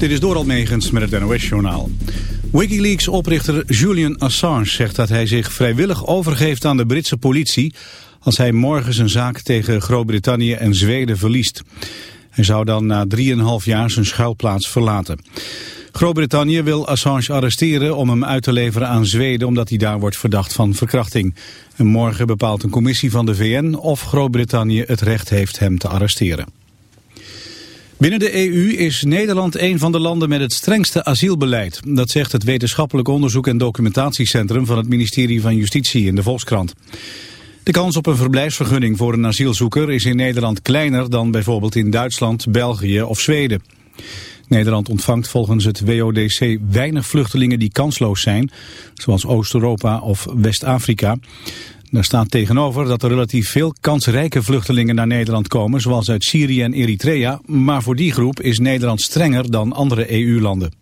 Dit is Doral Megens met het NOS-journaal. Wikileaks-oprichter Julian Assange zegt dat hij zich vrijwillig overgeeft aan de Britse politie... als hij morgen zijn zaak tegen Groot-Brittannië en Zweden verliest. Hij zou dan na 3,5 jaar zijn schuilplaats verlaten. Groot-Brittannië wil Assange arresteren om hem uit te leveren aan Zweden... omdat hij daar wordt verdacht van verkrachting. En morgen bepaalt een commissie van de VN of Groot-Brittannië het recht heeft hem te arresteren. Binnen de EU is Nederland een van de landen met het strengste asielbeleid. Dat zegt het wetenschappelijk onderzoek en documentatiecentrum van het ministerie van Justitie in de Volkskrant. De kans op een verblijfsvergunning voor een asielzoeker is in Nederland kleiner dan bijvoorbeeld in Duitsland, België of Zweden. Nederland ontvangt volgens het WODC weinig vluchtelingen die kansloos zijn, zoals Oost-Europa of West-Afrika. Daar staat tegenover dat er relatief veel kansrijke vluchtelingen naar Nederland komen, zoals uit Syrië en Eritrea, maar voor die groep is Nederland strenger dan andere EU-landen.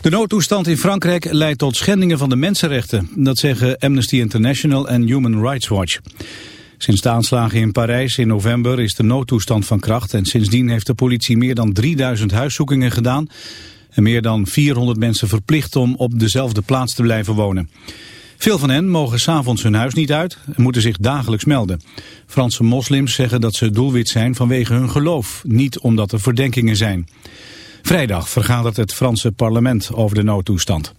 De noodtoestand in Frankrijk leidt tot schendingen van de mensenrechten. Dat zeggen Amnesty International en Human Rights Watch. Sinds de aanslagen in Parijs in november is de noodtoestand van kracht... en sindsdien heeft de politie meer dan 3000 huiszoekingen gedaan... en meer dan 400 mensen verplicht om op dezelfde plaats te blijven wonen. Veel van hen mogen s'avonds hun huis niet uit en moeten zich dagelijks melden. Franse moslims zeggen dat ze doelwit zijn vanwege hun geloof, niet omdat er verdenkingen zijn. Vrijdag vergadert het Franse parlement over de noodtoestand.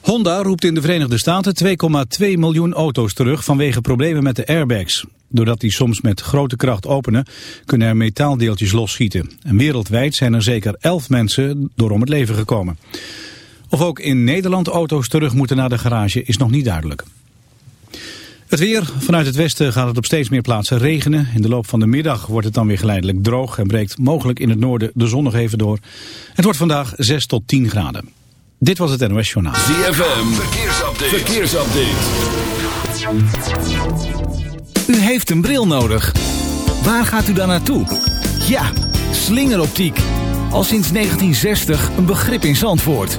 Honda roept in de Verenigde Staten 2,2 miljoen auto's terug vanwege problemen met de airbags. Doordat die soms met grote kracht openen, kunnen er metaaldeeltjes losschieten. En wereldwijd zijn er zeker 11 mensen door om het leven gekomen. Of ook in Nederland auto's terug moeten naar de garage is nog niet duidelijk. Het weer. Vanuit het westen gaat het op steeds meer plaatsen regenen. In de loop van de middag wordt het dan weer geleidelijk droog... en breekt mogelijk in het noorden de zon nog even door. Het wordt vandaag 6 tot 10 graden. Dit was het NOS Journaal. ZFM. Verkeersupdate. Verkeersupdate. U heeft een bril nodig. Waar gaat u dan naartoe? Ja, slingeroptiek. Al sinds 1960 een begrip in Zandvoort.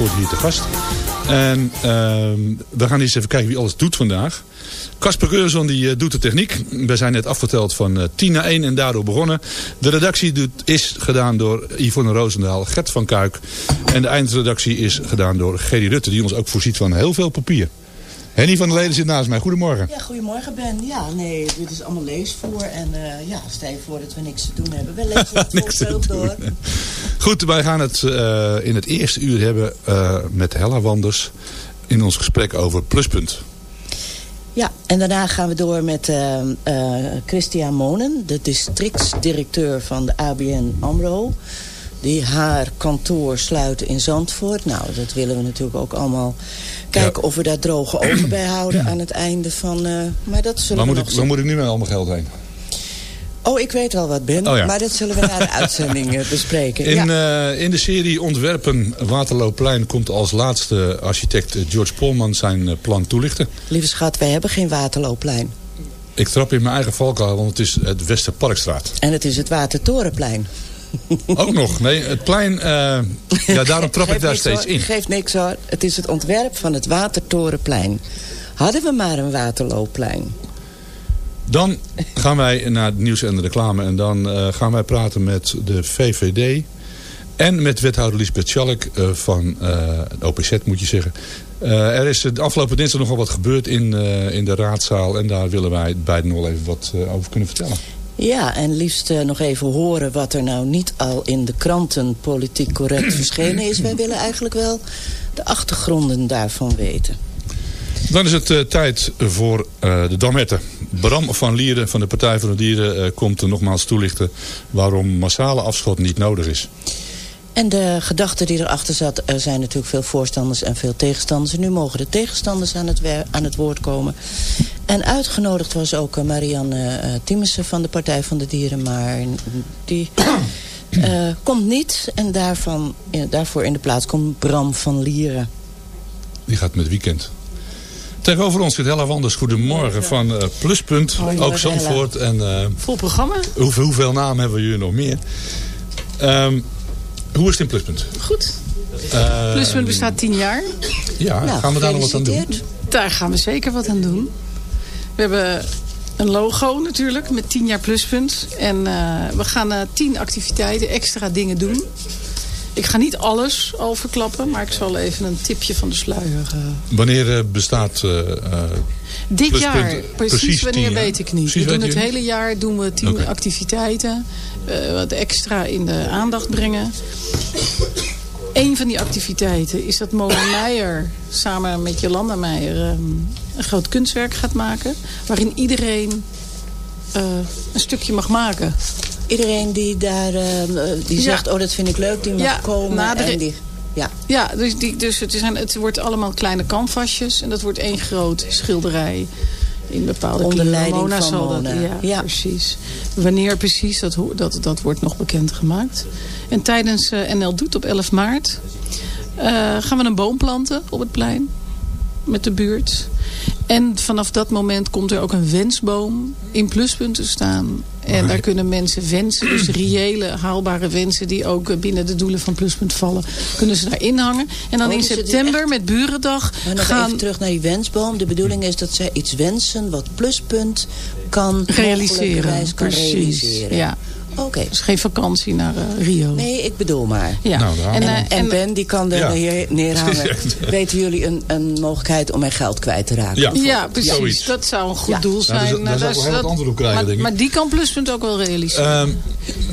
Hier te gast. En ehm, we gaan eens even kijken wie alles doet vandaag. Casper Geurson die eh, doet de techniek. We zijn net afgeteld van eh, 10 naar 1 en daardoor begonnen. De redactie doet, is gedaan door Yvonne Roosendaal, Gert van Kuik. En de eindredactie is gedaan door Gerry Rutte, die ons ook voorziet van heel veel papier. Henny van der Leden zit naast mij. Goedemorgen. Ja, goedemorgen Ben. Ja, nee, dit is allemaal leesvoer. En eh, ja, stel je voor dat we niks te doen hebben. We lezen het Niks te volgend door. Goed, wij gaan het eh, in het eerste uur hebben eh, met Hella Wanders in ons gesprek over Pluspunt. Ja, en daarna gaan we door met Christian Monen, de districtsdirecteur van de ABN AMRO. Die haar kantoor sluit in Zandvoort. Nou, dat willen we natuurlijk ook allemaal kijken of we daar droge ogen bij houden aan het einde van... eh, maar dat zullen Waar we moet, nog ik, waar moet ik nu met al mijn geld heen? Oh, ik weet wel wat, Ben. Oh ja. Maar dat zullen we na de uitzending eh, bespreken. In, ja. eh, in de serie Ontwerpen Waterloopplein komt als laatste architect George Polman zijn plan toelichten. Lieve schat, wij hebben geen Waterloopplein. Ik trap in mijn eigen valkuil, want het is het Westerparkstraat. En het is het Watertorenplein. Ook nog, nee, het plein, eh, ja, daarom trap ik daar steeds hoor. in. Geeft niks hoor. Het is het ontwerp van het Watertorenplein. Hadden we maar een Waterloopplein. Dan gaan wij naar het nieuws en de reclame. En dan eh, gaan wij praten met de VVD. En met wethouder Lisbeth Schalk eh, van OPZ moet je zeggen. Er is de afgelopen dinsdag nogal wat gebeurd in, in de raadzaal. En daar willen wij beiden nog wel even wat over kunnen vertellen. Ja, en liefst eh, nog even horen wat er nou niet al in de kranten politiek correct verschenen is. Wij willen eigenlijk wel de achtergronden daarvan weten. Dan is het eh, tijd voor eh, de Dametten. Bram van Lieren van de Partij voor de Dieren komt er nogmaals toelichten... waarom massale afschot niet nodig is. En de gedachte die erachter zat, er zijn natuurlijk veel voorstanders en veel tegenstanders. En nu mogen de tegenstanders aan het, aan het woord komen. En uitgenodigd was ook eh, Marianne eh Timussen van de Partij van de Dieren. Maar die eh, komt niet. En daarvan, eh, daarvoor in de plaats komt Bram van Lieren. Die gaat met weekend. Tegenover ons zit Hella Wanders. Goedemorgen van eh, Pluspunt. Ook Zandvoort. En eh, Vol programma. hoeveel, hoeveel namen hebben we jullie nog meer? Ehm, hoe is het in Pluspunt? Goed. Eh, Pluspunt bestaat tien jaar. Ja, Nou, gaan we daar nog wat aan doen? Daar gaan we zeker wat aan doen. We hebben een logo natuurlijk met 10 jaar pluspunt. En eh, we gaan eh 10 activiteiten, extra dingen doen. Ik ga niet alles al verklappen, maar ik zal even een tipje van de sluier. eh, Wanneer bestaat eh, eh, Dit Pluspunt jaar, precies, precies wanneer 10 jaar? weet ik niet. Precies we doen het hele jaar doen we 10 Oké. activiteiten. Eh, wat extra in de aandacht brengen. Een van die activiteiten is dat Mona Meijer samen met Jolanda Meijer ehm, een groot kunstwerk gaat maken. Waarin iedereen eh, een stukje mag maken. Iedereen die daar eh, die Ja. zegt, oh dat vind ik leuk, die mag Ja, komen. na de- en die, ja. Ja, dus, die, dus het, zijn, het wordt allemaal kleine canvasjes. En dat wordt één groot schilderij in bepaalde Onder leiding van zal dat, ja, Ja. precies. Wanneer precies, dat, dat, dat wordt nog bekendgemaakt. En tijdens eh, NL Doet op 11 maart... eh, gaan we een boom planten op het plein. Met de buurt. En vanaf dat moment komt er ook een wensboom in pluspunten staan. En daar kunnen mensen wensen, dus reële haalbare wensen... die ook eh, binnen de doelen van Pluspunt vallen, kunnen ze daarin hangen. En dan Oh, in dus september met Burendag Maar nog gaan even terug naar die wensboom. De bedoeling is dat zij iets wensen wat pluspunt kan realiseren. kan Precies, realiseren. ja. Oké. Dus geen vakantie naar eh, Rio. Nee, ik bedoel maar. Ja. Nou, En, eh, en, en- Ben die kan er Ja. hier neerhangen. Weten jullie een, een mogelijkheid om mijn geld kwijt te raken? Ja. ja, precies. Zoiets. Dat zou een goed Ja. doel Nou, zijn. daar zou- daar Nou, zou ik wel heel dat- wat antwoord op krijgen, maar, denk ik. maar die kan Pluspunt ook wel realiseren. Ehm,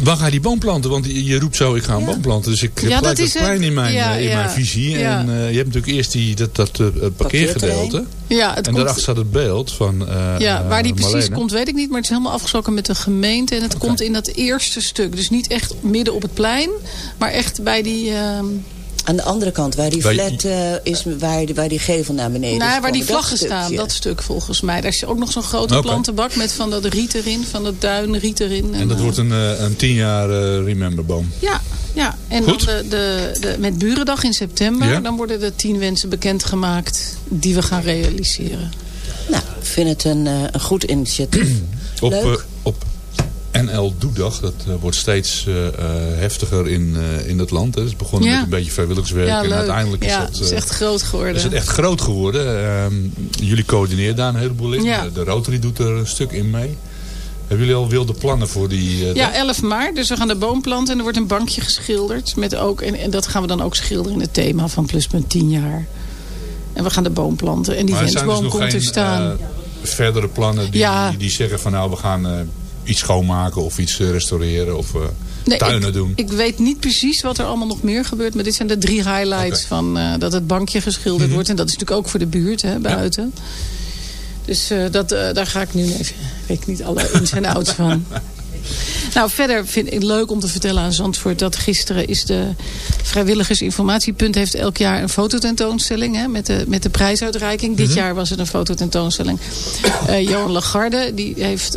waar ga je die boom planten? Want je roept zo, ik ga een boom planten. Dus ik heb Ja, dat het. in mijn, Ja, eh, in ja. mijn visie. Ja. En eh, je hebt natuurlijk eerst die, dat, dat eh, parkeergedeelte. Ja, het En komt, daarachter staat het beeld van eh ja, waar die eh, precies Marlene. komt weet ik niet. Maar het is helemaal afgesproken met de gemeente. En het komt in dat eerste stuk. Dus niet echt midden op het plein. Maar echt bij die... ehm, Aan de andere kant, waar die flat eh, is, waar, die- waar die gevel naar beneden nou, is waar die vlaggen dat staan, stukje. dat stuk volgens mij. Daar is ook nog zo'n grote plantenbak met van dat riet erin, van dat duin riet erin. En dat eh, wordt een, eh, een tien jaar eh, rememberboom. Ja, ja. en Goed. dan de, de, de, met Burendag in september, Ja. dan worden de tien wensen bekendgemaakt die we gaan realiseren. Nou, ik vind het een, eh, een goed initiatief. Op, Leuk. eh, op NL Doedag. Dat eh, wordt steeds eh, eh, heftiger in, eh, in het land. Hè. Het is begonnen Ja. met een beetje vrijwilligerswerk. Ja, en leuk. uiteindelijk is Ja, dat... het is echt groot geworden. is het echt groot geworden. Ehm, jullie coördineren daar een heleboel in. Ja. De, de Rotary doet er een stuk in mee. Hebben jullie al wilde plannen voor die... eh, Ja, dag? 11 maart. Dus we gaan de boom planten en er wordt een bankje geschilderd. Met ook, en, en dat gaan we dan ook schilderen in het thema van Pluspunt 10 jaar. En we gaan de boom planten. En die dus wensboom nog komt er staan. eh, verdere plannen die, Ja. die zeggen van nou we gaan eh, iets schoonmaken of iets restaureren of Nee, tuinen ik, doen. Ik weet niet precies wat er allemaal nog meer gebeurt. Maar dit zijn de drie highlights van dat het bankje geschilderd Mhm. wordt. En dat is natuurlijk ook voor de buurt, hè, buiten. Dus eh, dat, eh, daar ga ik nu even... weet ik niet alle ins en outs van. Nou, verder vind ik het leuk om te vertellen aan Zandvoort... dat gisteren is de Vrijwilligersinformatiepunt... heeft elk jaar een fototentoonstelling hè, met, de, met de prijsuitreiking. Dit Mhm. jaar was het een fototentoonstelling. Eh Johan Lagarde die heeft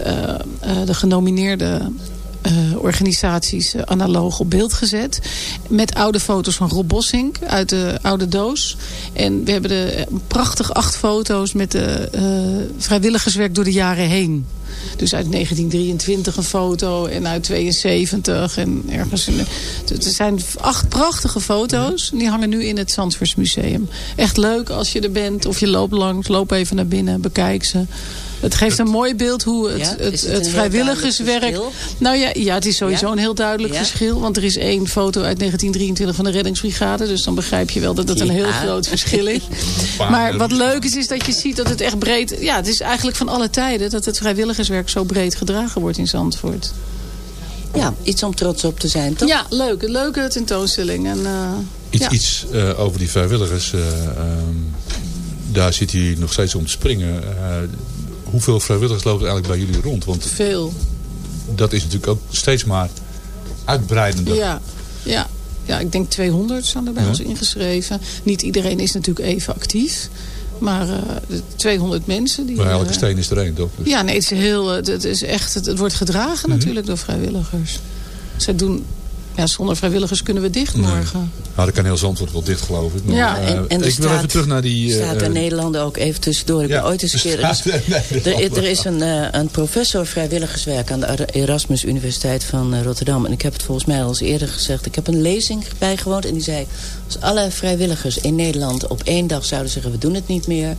de genomineerde eh, organisaties eh, analoog op beeld gezet. Met oude foto's van Rob Bossink uit de oude doos. En we hebben de eh, prachtig acht foto's met de vrijwilligerswerk door de jaren heen. Dus uit 1923 een foto en uit 72 en ergens. In er zijn acht prachtige foto's. Die hangen nu in het Zandvoortsmuseum. Echt leuk als je er bent of je loopt langs. Loop even naar binnen, bekijk ze. Het geeft een mooi beeld hoe het, Ja, het, is het, het een heel vrijwilligerswerk... Nou ja, ja, het is sowieso Ja? een heel duidelijk Ja? verschil. Want er is één foto uit 1923 van de reddingsbrigade. Dus dan begrijp je wel dat het een heel Ja. groot verschil is. Maar wat leuk is, is dat je ziet dat het echt breed... Ja, het is eigenlijk van alle tijden dat het vrijwilligerswerk zo breed gedragen wordt in Zandvoort. Ja, iets om trots op te zijn, toch? Ja, leuk. Een leuke tentoonstelling. En, eh, Iets, ja. iets eh, over die vrijwilligers. eh, ehm, daar zit hij nog steeds om te springen. Eh, hoeveel vrijwilligers lopen er eigenlijk bij jullie rond? Want Veel. dat is natuurlijk ook steeds maar uitbreidender. Ja, ja. ja, ik denk 200 staan er bij Ja. ons ingeschreven. Niet iedereen is natuurlijk even actief. Maar eh, de 200 mensen. Die, Maar elke eh, steen is er één, toch? Dus- Ja, nee, het is heel. Het, het is echt, het, het wordt gedragen Mhm. natuurlijk door vrijwilligers. Zij doen. Ja, zonder vrijwilligers kunnen we dicht morgen. Nou, dat kan heel Zandvoort wel dicht, geloof ik. Maar, Ja, eh, En, en er ik wil staat, even terug naar die... eh, staat in eh, Nederland ook even tussendoor. Ik Ja, ben ooit eens een keer... er nee, er, is er is een, eh, een professor vrijwilligerswerk aan de Erasmus Universiteit van Rotterdam. En ik heb het volgens mij al eens eerder gezegd. Ik heb een lezing bijgewoond en die zei... als alle vrijwilligers in Nederland op één dag zouden zeggen... we doen het niet meer...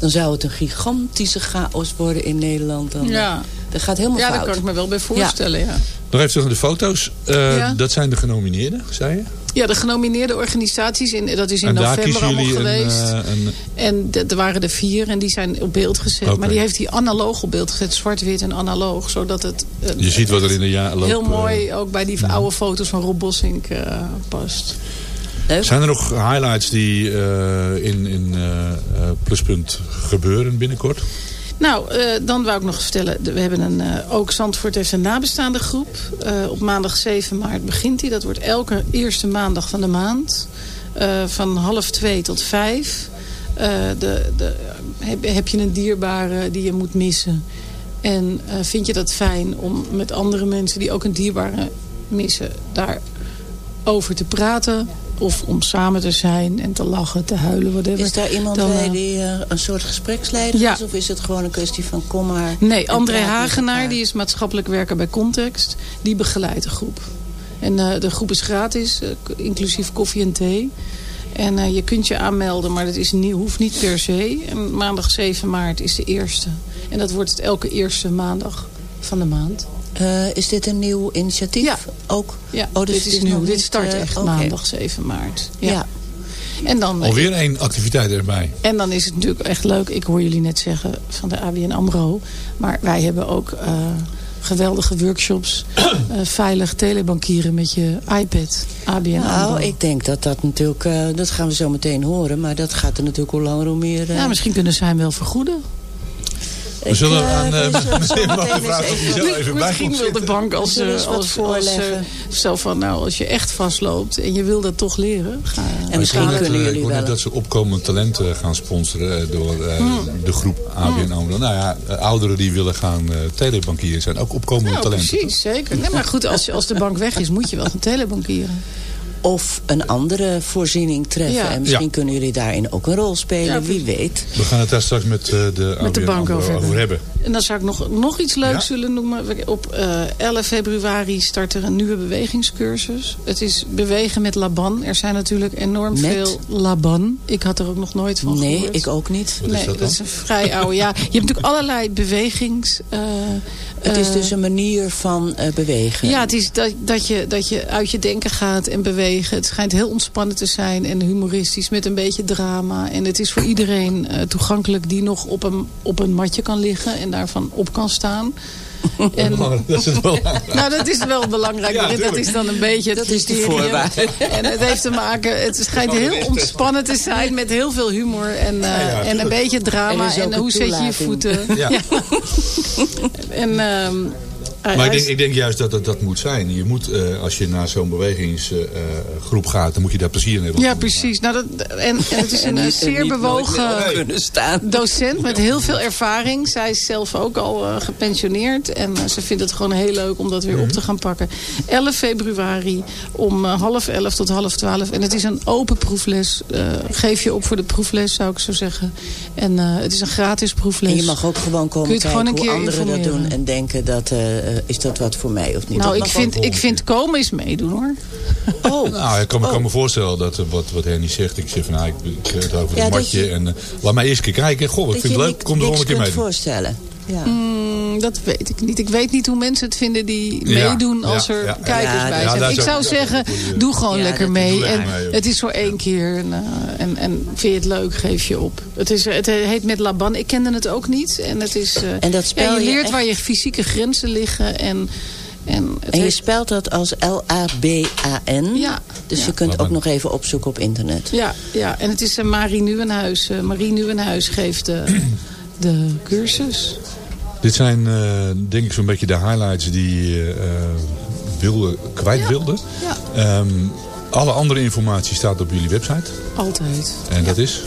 dan zou het een gigantische chaos worden in Nederland. Dan, Ja. Dat gaat helemaal Ja, fout. daar kan ik me wel bij voorstellen. Ja. Nog even terug naar de foto's. Eh, Ja. Dat zijn de genomineerden, zei je? Ja, de genomineerde organisaties, in, dat is in november allemaal een, geweest. eh, een... En de- er waren er vier en die zijn op beeld gezet. Maar die heeft hij analoog op beeld gezet, zwart-wit en analoog. Zodat het eh, Je ziet wat er in de jaren loop... heel mooi ook bij die oude foto's van Rob Bossink eh, past. Zijn er nog highlights die eh, in, in Pluspunt gebeuren binnenkort? Nou, eh, dan wou ik nog vertellen. We hebben een, eh, ook Zandvoort heeft een nabestaande groep. Eh, op maandag 7 maart begint die. Dat wordt elke eerste maandag van de maand. Van half twee tot vijf. De, de, heb, heb je een dierbare die je moet missen? En vind je dat fijn om met andere mensen die ook een dierbare missen... daarover te praten? Of om samen te zijn en te lachen, te huilen, whatever. Is daar iemand Dan, bij eh, die eh, een soort gespreksleider Ja. is? Of is het gewoon een kwestie van kom maar... Nee, André Hagenaar, die is maatschappelijk werker bij Context. Die begeleidt de groep. En eh, de groep is gratis, inclusief koffie en thee. En je kunt je aanmelden, maar dat is niet, hoeft niet per se. En maandag 7 maart is de eerste. En dat wordt het elke eerste maandag van de maand. Eh, is dit een nieuw initiatief? Ja. Ook? Ja, Oh, dus dit is is nieuw. Dit start eh, echt maandag 7 maart. Ja. Ja. En dan, Alweer één activiteit erbij. En dan is het natuurlijk echt leuk. Ik hoor jullie net zeggen van de ABN AMRO. Maar wij hebben ook eh, geweldige workshops. eh, veilig telebankieren met je iPad. ABN AMRO. Nou, ik denk dat dat natuurlijk... eh, dat gaan we zo meteen horen. Maar dat gaat er natuurlijk hoe langer hoe meer... Ja, misschien kunnen zij hem wel vergoeden. We zullen eh, aan we eh, meneer vragen of hij zo even- bij Misschien wil de bank als, eh, als, als, zo van, nou, als je echt vastloopt en je wil dat toch leren. Ga, En misschien Ik kunnen jullie Ik hoor wel- dat ze opkomend talenten gaan sponsoren door eh, Hmm. de groep ABN AMRO. Nou ja, ouderen die willen gaan telebankieren zijn ook opkomende Nou, talenten. precies, zeker. Nee, maar goed, als, je- als de bank weg is, moet je wel gaan telebankieren. Of een andere voorziening treffen. Ja. En misschien Ja. kunnen jullie daarin ook een rol spelen. Ja, wie weet. We gaan het daar straks met eh, de Met de bank over hebben. En dan zou ik nog, nog iets leuks willen noemen. Op eh 11 februari start er een nieuwe bewegingscursus. Het is bewegen met Laban. Er zijn natuurlijk enorm Met? veel Laban. Ik had er ook nog nooit van Nee, gehoord. ik ook niet. Wat is nee, dat dat, is een vrij oude. Ja, je hebt natuurlijk allerlei bewegings... eh, Het is eh, dus een manier van eh, bewegen. ja, het is dat, dat, je, dat je uit je denken gaat en bewegen. Het schijnt heel ontspannen te zijn en humoristisch met een beetje drama. En het is voor iedereen toegankelijk die nog op een, op een matje kan liggen en daarvan op kan staan. En, Dat is wel nou, dat is wel belangrijk. Ja, dat is dan een beetje het Dat is de voorwaarde. En het heeft te maken, het schijnt heel ontspannen te zijn met heel veel humor en, eh, ja, en een beetje drama. En een hoe zet je je voeten. Ja. En, ehm, Maar ik denk, ik denk juist dat het dat moet zijn. Je moet, eh, als je naar zo'n bewegingsgroep gaat, dan moet je daar plezier in hebben. Ja, precies. Nou, dat, en, en het is En een eh, zeer bewogen docent met heel veel ervaring. Zij is zelf ook al eh, gepensioneerd. En eh, ze vindt het gewoon heel leuk om dat weer op te gaan pakken. 11 februari om eh, half 11 tot half 12. En het is een open proefles. Eh, geef je op voor de proefles, zou ik zo zeggen. En eh, het is een gratis proefles. En je mag ook gewoon Kun komen je het kijken gewoon een hoe anderen dat doen. En denken, dat, eh, eh, is dat wat voor mij of niet? Nou, Dat ik vind, ik vind komen is meedoen hoor. Oh, Nou, ik kan, me- kan me voorstellen dat eh, wat, wat Henny zegt. Ik zeg van, nou, ik, ik heb het over Ja, dat matje. je- En, eh, laat mij eerst een keer kijken. Goh, ik vind je het leuk. Kom er wel een keer mee. doen. voorstellen. Ja. Mm, dat weet ik niet. Ik weet niet hoe mensen het vinden die Ja, meedoen als ja, er ja. kijkers Ja, bij ja, zijn. ik zou- zeggen, doe gewoon Ja, lekker mee. En het is voor één keer. En, eh, en, en vind je het leuk, geef je op. Het, is, het heet met Laban. Ik kende het ook niet. En, het is, eh, En dat spel ja, je je leert echt- waar je fysieke grenzen liggen. En, en, je heet- spelt dat als L-A-B-A-N. Ja. Dus Ja. je kunt ook nog even opzoeken op internet. ja, ja, en het is uh, Marie Nieuwenhuis. Eh, Marie Nieuwenhuis geeft de cursus. Dit zijn, eh, denk ik, zo'n beetje de highlights die je eh, wilde, kwijt Ja. wilde. Ja. Ehm, alle andere informatie staat op jullie website. Altijd. En dat is?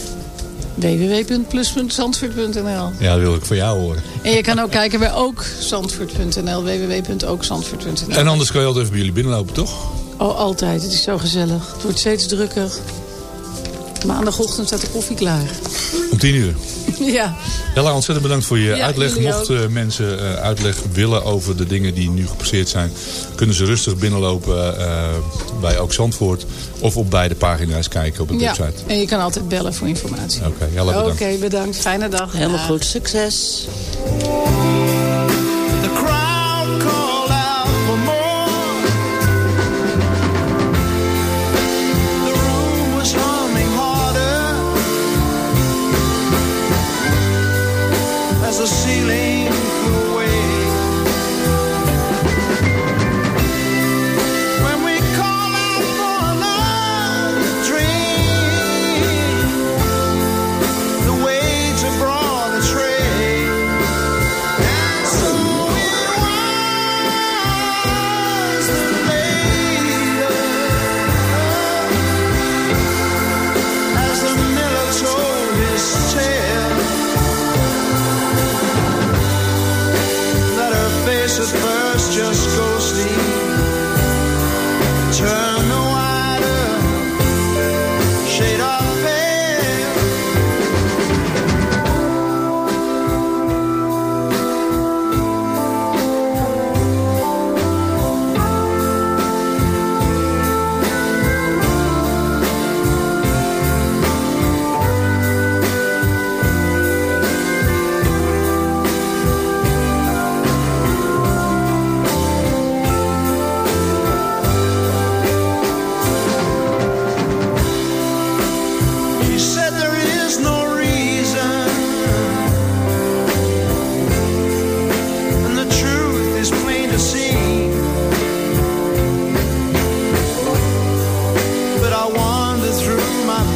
www.plus.zandvoort.nl Ja, dat wil ik van jou horen. En je kan ook kijken bij ookzandvoort.nl. www.ookzandvoort.nl En anders kan je altijd even bij jullie binnenlopen, toch? Oh, altijd. Het is zo gezellig. Het wordt steeds drukker. Maandagochtend staat de koffie klaar. Om tien uur. Ja. Jella, ontzettend bedankt voor je Ja, uitleg. Mochten mensen eh, uitleg willen over de dingen die nu gepasseerd zijn... kunnen ze rustig binnenlopen eh, bij Ook Zandvoort... of op beide pagina's kijken op de ja. website. En je kan altijd bellen voor informatie. Oké, Jella, Oké, bedankt. bedankt. Fijne dag. Helemaal goed. Succes.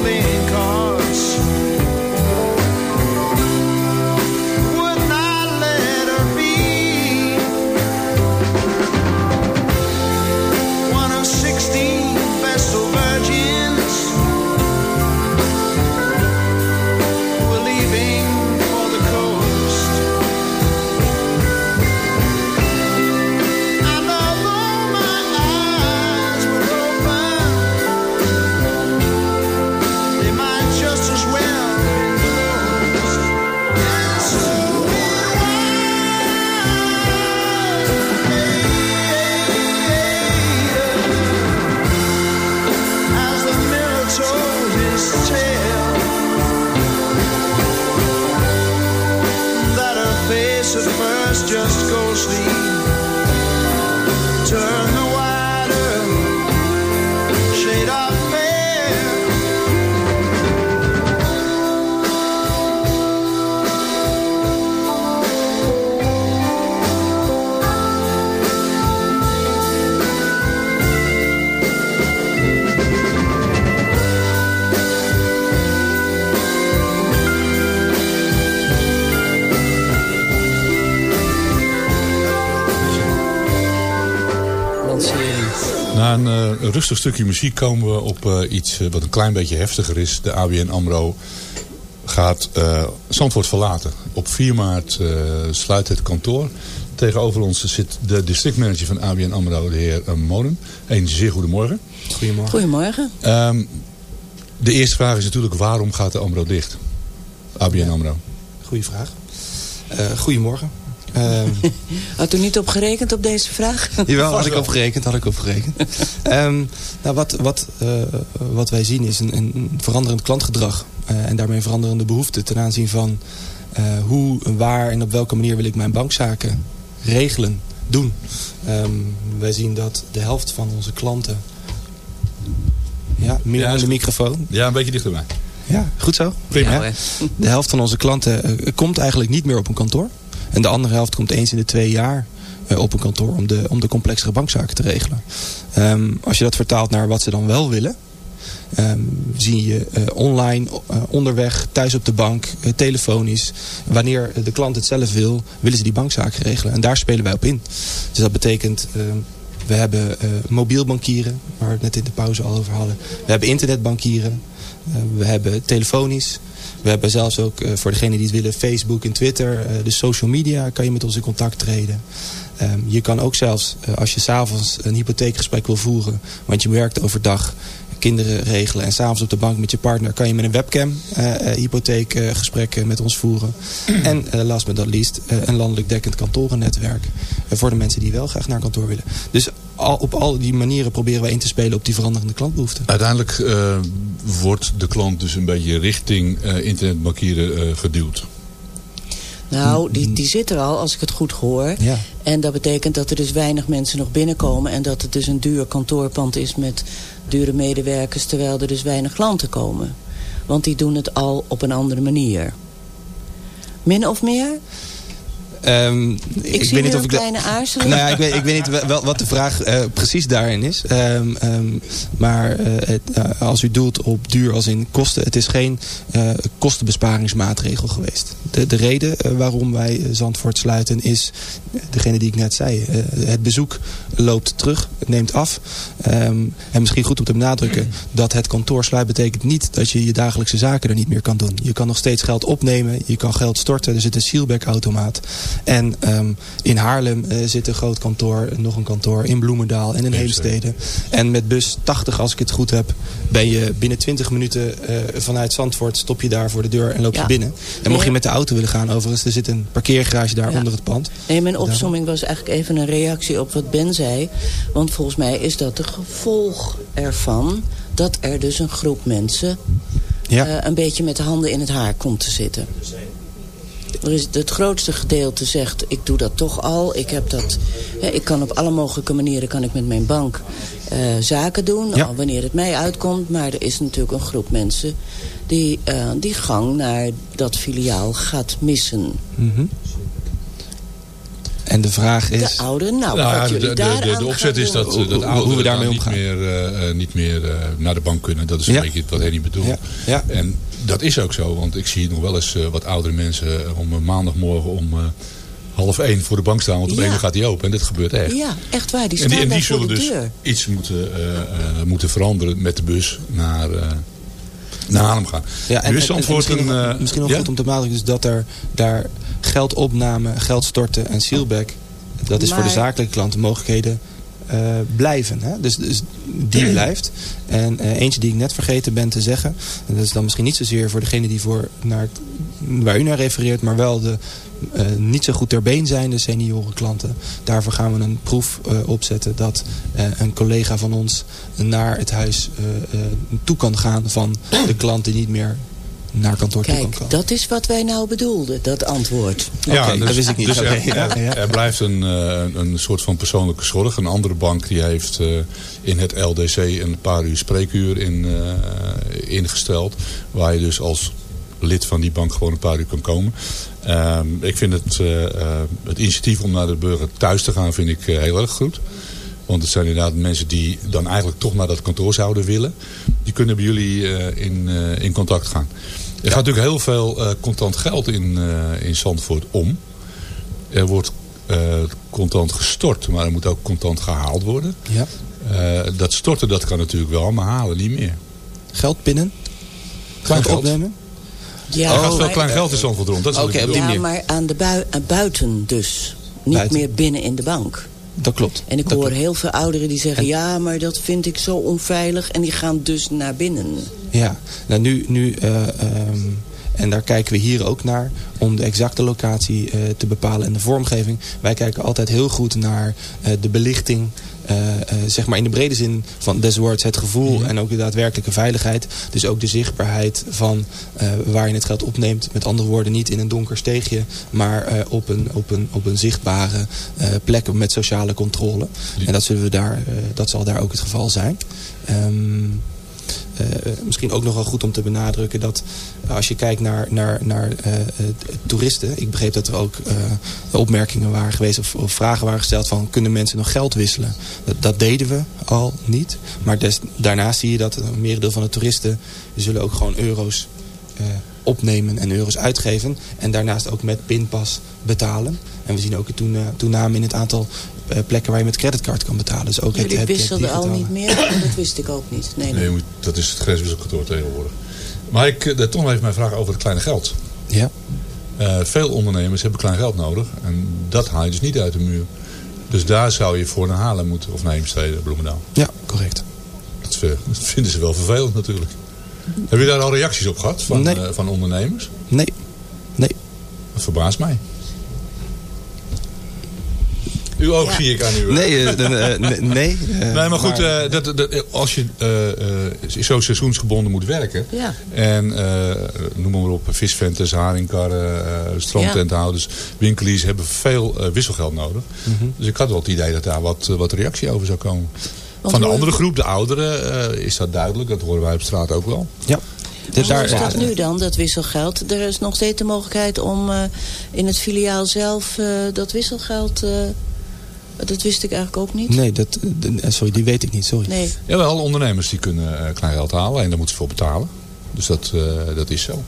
something stukje muziek komen we op eh, iets eh, wat een klein beetje heftiger is. De ABN AMRO gaat eh Zandvoort verlaten. Op 4 maart eh, sluit het kantoor. Tegenover ons zit de districtmanager van ABN AMRO, de heer uh, Monen. Een zeer goedemorgen. Goedemorgen. Goedemorgen. Ehm, de eerste vraag is natuurlijk waarom gaat de AMRO dicht? ABN AMRO. Goeie vraag. Eh, goedemorgen. Ehm, Had u niet op gerekend op deze vraag? Jawel, had ik op gerekend, had ik op gerekend. Ehm, nou, wat, wat, eh, wat wij zien is een, een veranderend klantgedrag. eh, en daarmee veranderende behoeften ten aanzien van eh, hoe, waar en op welke manier wil ik mijn bankzaken regelen, doen. Ehm, wij zien dat de helft van onze klanten... Ja, meer aan de microfoon. Ja, een beetje dichterbij. Ja, goed zo. Prima. Ja. De helft van onze klanten komt eigenlijk niet meer op een kantoor. En de andere helft komt eens in de twee jaar eh, op een kantoor om de, om de complexere bankzaken te regelen. Ehm, als je dat vertaalt naar wat ze dan wel willen. ehm, zie je eh, online, eh, onderweg, thuis op de bank, telefonisch. Wanneer de klant het zelf wil, willen ze die bankzaken regelen. En daar spelen wij op in. Dus dat betekent... ehm, we hebben mobiel bankieren, waar we het net in de pauze al over hadden. We hebben internetbankieren. We hebben telefonisch. We hebben zelfs ook eh, voor degenen die het willen Facebook en Twitter. eh, de social media kan je met ons in contact treden. Ehm, je kan ook zelfs, eh, als je s'avonds een hypotheekgesprek wil voeren... want je werkt overdag, kinderen regelen... en s'avonds op de bank met je partner... kan je met een webcam hypotheekgesprekken met ons voeren. en eh, last but not least, een landelijk dekkend kantorennetwerk... voor de mensen die wel graag naar kantoor willen. Dus al, op al die manieren proberen wij in te spelen op die veranderende klantbehoeften. Uiteindelijk eh, wordt de klant dus een beetje richting eh, internetbankieren eh, geduwd. Nou, die, die zit er al, als ik het goed hoor. Ja. En dat betekent dat er dus weinig mensen nog binnenkomen... en dat het dus een duur kantoorpand is met dure medewerkers... terwijl er dus weinig klanten komen. Want die doen het al op een andere manier. Min of meer? Ehm, ik, zie weet niet of ik kleine aarzeling. Nou ja, ik weet, ik weet niet wel wat de vraag eh, precies daarin is. Ehm, ehm, maar eh, het, eh, als u doelt op duur als in kosten, het is geen kostenbesparingsmaatregel geweest. De, de reden waarom wij Zandvoort sluiten is degene die ik net zei. Het bezoek loopt terug, het neemt af. En misschien goed om te benadrukken dat het kantoor sluit betekent niet dat je je dagelijkse zaken er niet meer kan doen. Je kan nog steeds geld opnemen, je kan geld storten. Er zit een sealback automaat. En ehm, in Haarlem eh, zit een groot kantoor, nog een kantoor in Bloemendaal en in Heemstede. En met bus 80, als ik het goed heb, ben je binnen 20 minuten eh, vanuit Zandvoort stop je daar voor de deur en loop je binnen. En mocht je met de auto willen gaan, overigens, er zit een parkeergarage daar Ja. onder het pand. Nee, mijn opzomming was eigenlijk even een reactie op wat Ben zei. Want volgens mij is dat de gevolg ervan... dat er dus een groep mensen Ja. eh, een beetje met de handen in het haar komt te zitten. Er is het grootste gedeelte zegt, ik doe dat toch al. Ik, heb dat, hè, ik kan op alle mogelijke manieren kan ik met mijn bank eh, zaken doen. Ja. Al wanneer het mij uitkomt. Maar er is natuurlijk een groep mensen die eh, die gang naar dat filiaal gaat missen. Mhm. En de vraag is... De oude, nou, Nou wat de, jullie de, daar de, de opzet is dat, Hoe- dat hoe- ouderen hoe we daarmee omgaan. niet meer, eh, eh, niet meer eh, naar de bank kunnen. Dat is een Ja. beetje wat Henny bedoelt. Ja. Ja. En dat is ook zo, want ik zie nog wel eens eh, wat oudere mensen eh, om eh, maandagmorgen om eh, half één voor de bank staan. Want op Ja. één uur gaat die open en dit gebeurt echt. Ja, echt waar. Die en die, en zullen de dus deur. iets moeten, eh, eh, moeten veranderen met de bus naar, eh naar Haarlem gaan. Ja, nu is Zandvoort misschien, een... nog, eh, misschien nog ja? goed om te benadrukken dus dat er daar geldopname, geld storten en sealback... dat is voor de zakelijke klanten mogelijkheden eh, blijven. Hè? Dus, dus die blijft. En eh, eentje die ik net vergeten ben te zeggen... en dat is dan misschien niet zozeer voor degene die voor naar het, waar u naar refereert... maar wel de eh, niet zo goed ter been zijn, de senioren klanten. Daarvoor gaan we een proef opzetten dat een collega van ons naar het huis toe kan gaan van de klant die niet meer naar kantoor toe kan Kijk, komen. dat is wat wij nou bedoelden, dat antwoord. Oké, dat wist ik niet. Dus er, ja, ja. er blijft een, eh, een soort van persoonlijke zorg. Een andere bank die heeft eh, in het LDC een paar uur spreekuur in, eh, ingesteld. Waar je dus als lid van die bank gewoon een paar uur kan komen. Ehm, ik vind het, eh, eh, het initiatief om naar de burger thuis te gaan vind ik heel erg goed. Want het zijn inderdaad mensen die dan eigenlijk toch naar dat kantoor zouden willen. Die kunnen bij jullie eh, in, eh, in contact gaan. Er gaat natuurlijk heel veel eh, contant geld in, eh, in Zandvoort om. Er wordt eh, contant gestort, maar er moet ook contant gehaald worden. Ja. Eh, dat storten dat kan natuurlijk wel, maar halen niet meer. Geld pinnen? Klein Geld opnemen? Ja, er gaat veel maar- klein geld in Zandvoort rond. Dat is Oké, die ja, maar aan de bui aan buiten dus. Niet Buiten. meer binnen in de bank. Dat klopt. En ik Dat hoor klopt. heel veel ouderen die zeggen... En- ja, maar dat vind ik zo onveilig. En die gaan dus naar binnen. Ja, nou nu, nu eh, ehm, en daar kijken we hier ook naar om de exacte locatie eh, te bepalen en de vormgeving. Wij kijken altijd heel goed naar eh, de belichting, zeg maar in de brede zin van des woords het gevoel en ook de daadwerkelijke veiligheid. Dus ook de zichtbaarheid van eh, waar je het geld opneemt. Met andere woorden, niet in een donker steegje, maar eh, op, een, op, een, op een zichtbare eh, plek met sociale controle. En dat, zullen we daar, eh, dat zal daar ook het geval zijn. Ehm, eh, misschien ook nog wel goed om te benadrukken dat eh, als je kijkt naar, naar, naar eh, eh, toeristen. Ik begreep dat er ook eh, opmerkingen waren geweest of, vragen waren gesteld van kunnen mensen nog geld wisselen. Dat, deden we al niet. Maar des, daarnaast zie je dat een merendeel van de toeristen zullen ook gewoon euro's eh, opnemen en euro's uitgeven. En daarnaast ook met pinpas betalen. En we zien ook een toena- toename in het aantal eh, plekken waar je met creditcard kan betalen. Dus ook het, Jullie het, het wisselden al niet meer? Dat wist ik ook niet. Nee, Nee, nee. je moet- dat is het grenswisselkantoor tegenwoordig. Maar ik, eh, toch nog even mijn vraag over het kleine geld. Ja. Eh, veel ondernemers hebben klein geld nodig. En dat haal je dus niet uit de muur. Dus daar zou je voor naar Haarlem moeten. Of naar Heemstede, Bloemendaal. Ja, correct. Dat, eh, dat vinden ze wel vervelend natuurlijk. Heb je daar al reacties op gehad van, Nee. eh, van ondernemers? Nee. Nee. Dat verbaast mij. Uw oog Ja. zie ik aan u. Nee, eh, dan, eh, nee, nee, eh, nee, maar goed, maar- eh, dat, dat, als je eh, eh, zo seizoensgebonden moet werken. Ja. En eh, noem maar op, visventers, haringkarren, eh strandtenthouders, winkeliers hebben veel wisselgeld nodig. Mhm. Dus ik had wel het idee dat daar wat, wat reactie over zou komen. Want Van de andere groep, de ouderen, eh, is dat duidelijk. Dat horen wij op straat ook wel. Ja. Maar hoe is dat nu dan, dat wisselgeld? Er is nog steeds de mogelijkheid om eh, in het filiaal zelf eh, dat wisselgeld... eh, dat wist ik eigenlijk ook niet. Nee, dat, eh, sorry, die weet ik niet, sorry. Nee. Jawel, ondernemers die kunnen eh, klein geld halen en daar moeten ze voor betalen. Dus dat, eh, dat is zo.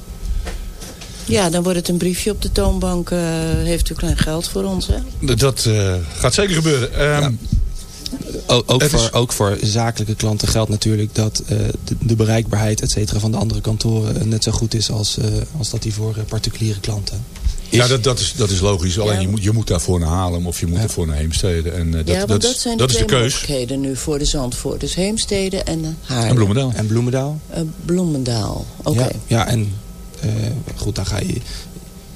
Ja, dan wordt het een briefje op de toonbank. eh, heeft u klein geld voor ons, hè? Dat eh, gaat zeker gebeuren. Ehm, ook, Het voor, is- ook voor zakelijke klanten geldt natuurlijk dat eh, de, de bereikbaarheid et cetera, van de andere kantoren eh, net zo goed is als, eh, als dat die voor eh, particuliere klanten is. Ja, dat, dat, is, dat is logisch. Alleen Ja. je, moet, je moet daarvoor naar Haarlem of je moet ervoor naar Heemstede. En eh, dat, ja, want dat, dat, is, zijn dat de is de twee keus. mogelijkheden nu voor de Zandvoort. Dus Heemstede en uh, Haarlem. En Bloemendaal. En Bloemendaal. Eh, Bloemendaal, oké. Ja, ja, en eh, goed, dan ga je...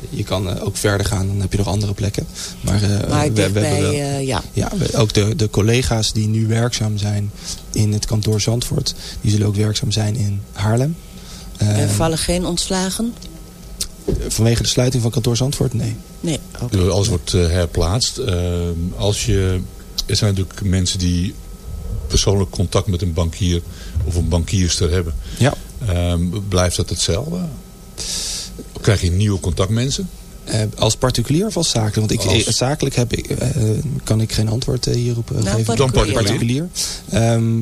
Je kan eh, ook verder gaan, dan heb je nog andere plekken. Maar, eh, Maar we, hebben wel- eh, ja. Ja, we- ook de, de collega's die nu werkzaam zijn in het kantoor Zandvoort... die zullen ook werkzaam zijn in Haarlem. Eh, Er vallen geen ontslagen? Vanwege de sluiting van kantoor Zandvoort? Nee. Nee, oké. Alles wordt eh, herplaatst. Ehm, als je, er zijn natuurlijk mensen die persoonlijk contact met een bankier of een bankierster hebben. Ja. Ehm, blijft dat hetzelfde? Krijg je nieuwe contactmensen? Eh, als particulier of als zakelijk? Want ik, Als- eh, zakelijk heb ik, eh, kan ik geen antwoord hierop Nou, geven. Dan particulier. particulier. Ehm,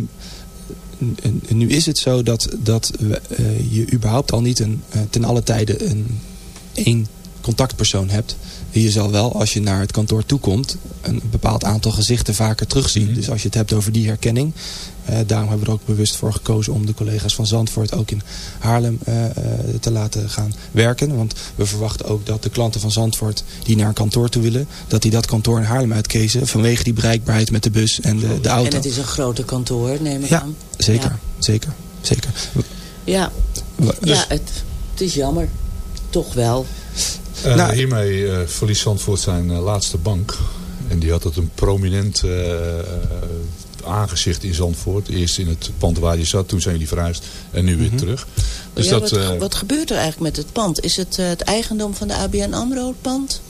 nu is het zo dat, dat je überhaupt al niet een, ten alle tijde een één contactpersoon hebt. Je zal wel, als je naar het kantoor toekomt, een bepaald aantal gezichten vaker terugzien. Dus als je het hebt over die herkenning. eh, daarom hebben we er ook bewust voor gekozen om de collega's van Zandvoort ook in Haarlem eh, eh, te laten gaan werken. Want we verwachten ook dat de klanten van Zandvoort die naar een kantoor toe willen, dat die dat kantoor in Haarlem uitkezen vanwege die bereikbaarheid met de bus en de, de auto. En het is een grote kantoor, neem ik Ja, aan. zeker, Ja. zeker, zeker. Ja, dus- ja het, het is jammer. Toch wel. Eh, Nou, hiermee eh verliest Zandvoort zijn eh, laatste bank. En die had het een prominent eh, aangezicht in Zandvoort. Eerst in het pand waar je zat, toen zijn jullie verhuisd en nu weer Mhm. terug. Dus Ja, dat, wat, eh, wat gebeurt er eigenlijk met het pand? Is het het eigendom van de ABN AMRO, het pand?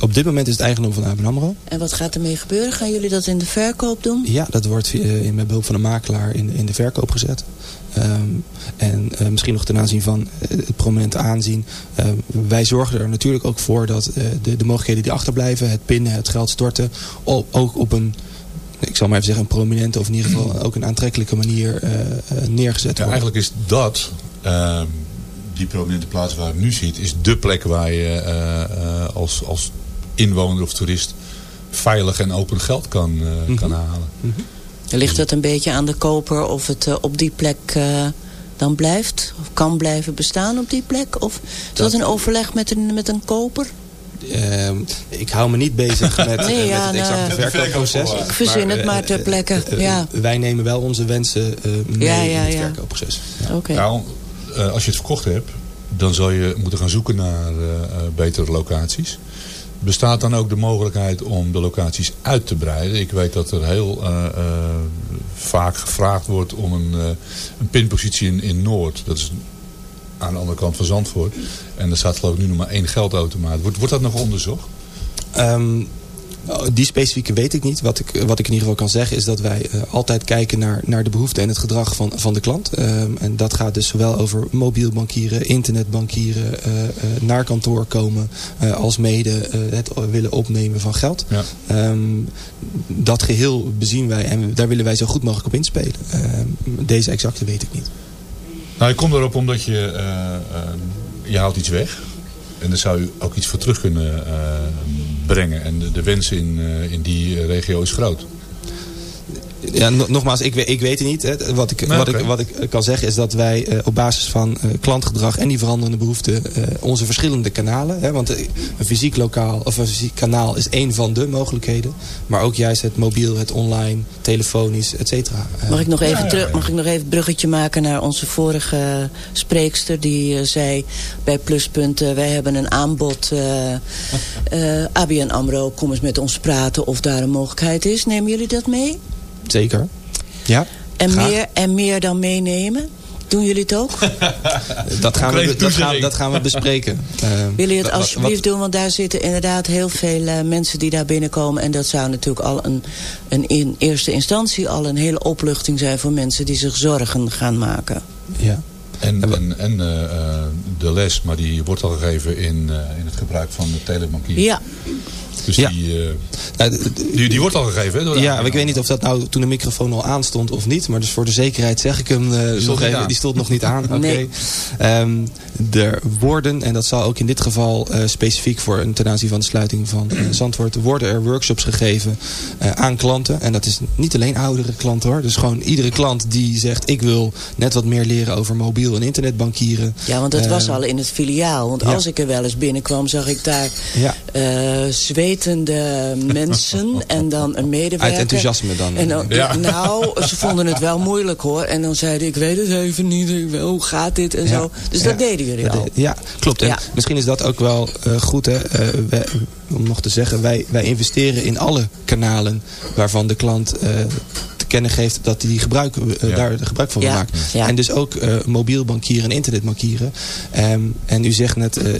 Op dit moment is het eigendom van ABN AMRO. En wat gaat ermee gebeuren? Gaan jullie dat in de verkoop doen? Ja, dat wordt in, met behulp van een makelaar in, in de verkoop gezet. Ehm, en eh, misschien nog ten aanzien van eh, het prominente aanzien. Ehm, wij zorgen er natuurlijk ook voor dat eh, de, de mogelijkheden die achterblijven, het pinnen, het geld storten, ook op een, ik zal maar even zeggen, een prominente of in ieder geval ook een aantrekkelijke manier eh, neergezet ja, eigenlijk is dat, ehm, die prominente plaats waar je nu ziet, is de plek waar je als, als inwoner of toerist veilig en open geld kan, eh, Mhm. kan halen. Ligt dat een beetje aan de koper of het eh, op die plek eh, dan blijft? Of kan blijven bestaan op die plek? Of is dat, Dat- een overleg met een, met een koper? Ehm, ik hou me niet bezig met, Nee, eh, ja, met het exacte nou, verkoopproces. Ik verzin het maar ter plekke, ja. Wij nemen wel onze wensen eh, mee Ja, ja, in het ja. verkoopproces. Oké. Nou, eh, als je het verkocht hebt, dan zal je moeten gaan zoeken naar betere locaties. Bestaat dan ook de mogelijkheid om de locaties uit te breiden? Ik weet dat er heel eh, eh, vaak gevraagd wordt om een, eh, een pinpositie in, in Noord. Dat is aan de andere kant van Zandvoort. En er staat geloof ik nu nog maar één geldautomaat. Wordt, wordt dat nog onderzocht? Ehm, die specifieke weet ik niet. Wat ik, wat ik in ieder geval kan zeggen is dat wij eh, altijd kijken naar, naar de behoeften en het gedrag van, van de klant. Ehm, en dat gaat dus zowel over mobiel bankieren, internetbankieren, eh, eh, naar kantoor komen, eh, als mede eh, het willen opnemen van geld. Ja. Ehm, dat geheel bezien wij en daar willen wij zo goed mogelijk op inspelen. Ehm, deze exacte weet ik niet. Nou, ik kom erop omdat je, eh, eh, je haalt iets weg. En daar zou je ook iets voor terug kunnen eh, brengen. En de, wens in, eh, in die regio is groot. Ja, no- nogmaals, ik, ik weet het niet. Hè. Wat, ik, Nee, wat, ik, wat ik eh, kan zeggen is dat wij eh, op basis van eh, klantgedrag en die veranderende behoeften eh, onze verschillende kanalen. Hè, want een fysiek lokaal of een fysiek kanaal is één van de mogelijkheden. Maar ook juist het mobiel, het online, telefonisch, et cetera. Mag ik nog even, ja, ja, terug, ja. mag ik nog even een bruggetje maken naar onze vorige spreekster die zei bij Pluspunt, wij hebben een aanbod, eh eh, ABN AMRO, kom eens met ons praten of daar een mogelijkheid is. Nemen jullie dat mee? Zeker. Ja. En, graag. meer, en meer dan meenemen? Doen jullie het ook? Dat gaan, we, dat, gaan, dat gaan we bespreken. Eh, Willen je het wat- alsjeblieft doen? Want daar zitten inderdaad heel veel eh, mensen die daar binnenkomen. En dat zou natuurlijk al een, een in eerste instantie al een hele opluchting zijn voor mensen die zich zorgen gaan maken. Ja. En, en, en eh, eh, de les, maar die wordt al gegeven in, eh, in het gebruik van de telebankier. Ja. Dus Ja. die, eh, Nou, die, die wordt al gegeven, hè? Door de Ja, ik weet niet of dat nou toen de microfoon al aanstond of niet. Maar dus voor de zekerheid zeg ik hem eh, stond nog even. aan. Die stond nog niet aan. Oké. Nee. Ehm, er worden, en dat zal ook in dit geval eh, specifiek voor ten aanzien van de sluiting van Zandvoort, worden er workshops gegeven eh, aan klanten. En dat is niet alleen oudere klanten hoor. Dus gewoon iedere klant die zegt ik wil net wat meer leren over mobiel en internetbankieren. Ja, want dat was al in het filiaal. Want ja. als ik er wel eens binnenkwam, zag ik daar Ja. eh, zwetende mensen en dan een medewerker. Uit enthousiasme dan. En dan, Ja. Nou, ze vonden het wel moeilijk hoor. En dan zeiden ik weet het even niet, ik weet- hoe gaat dit en Ja. zo. Dus Ja. dat deden jullie Dat al. Ja, klopt. En Ja. misschien is dat ook wel eh, goed hè, eh, wij- om nog te zeggen. Wij, wij investeren in alle kanalen waarvan de klant eh, kennen geeft dat hij gebruik, eh, Ja. daar gebruik van Ja. maken. Ja. En dus ook eh, mobiel bankieren en internetbankieren. Ehm, en u zegt net, eh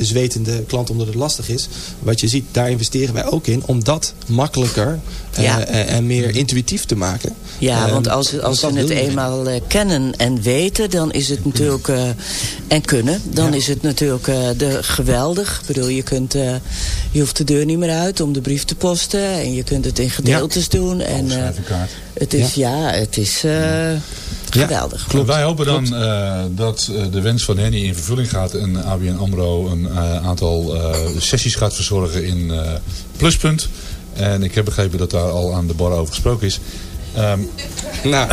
zwetende klant omdat het lastig is. Wat je ziet, daar investeren wij ook in om dat makkelijker Ja. en, en meer intuïtief te maken. Ja, Ehm, want als, als want ze het eenmaal kennen en weten, dan is het natuurlijk, eh, en kunnen, dan Ja. is het natuurlijk eh, de, geweldig. Ik bedoel, je, kunt, eh, je hoeft de deur niet meer uit om de brief te posten en je kunt het in gedeeltes doen. En, het is, ja. het is eh, geweldig. Klopt. Wij hopen dan eh, dat eh, de wens van Henny in vervulling gaat en ABN AMRO een eh, aantal eh, sessies gaat verzorgen in eh, Pluspunt. En ik heb begrepen dat daar al aan de bar over gesproken is. Ehm, Nou,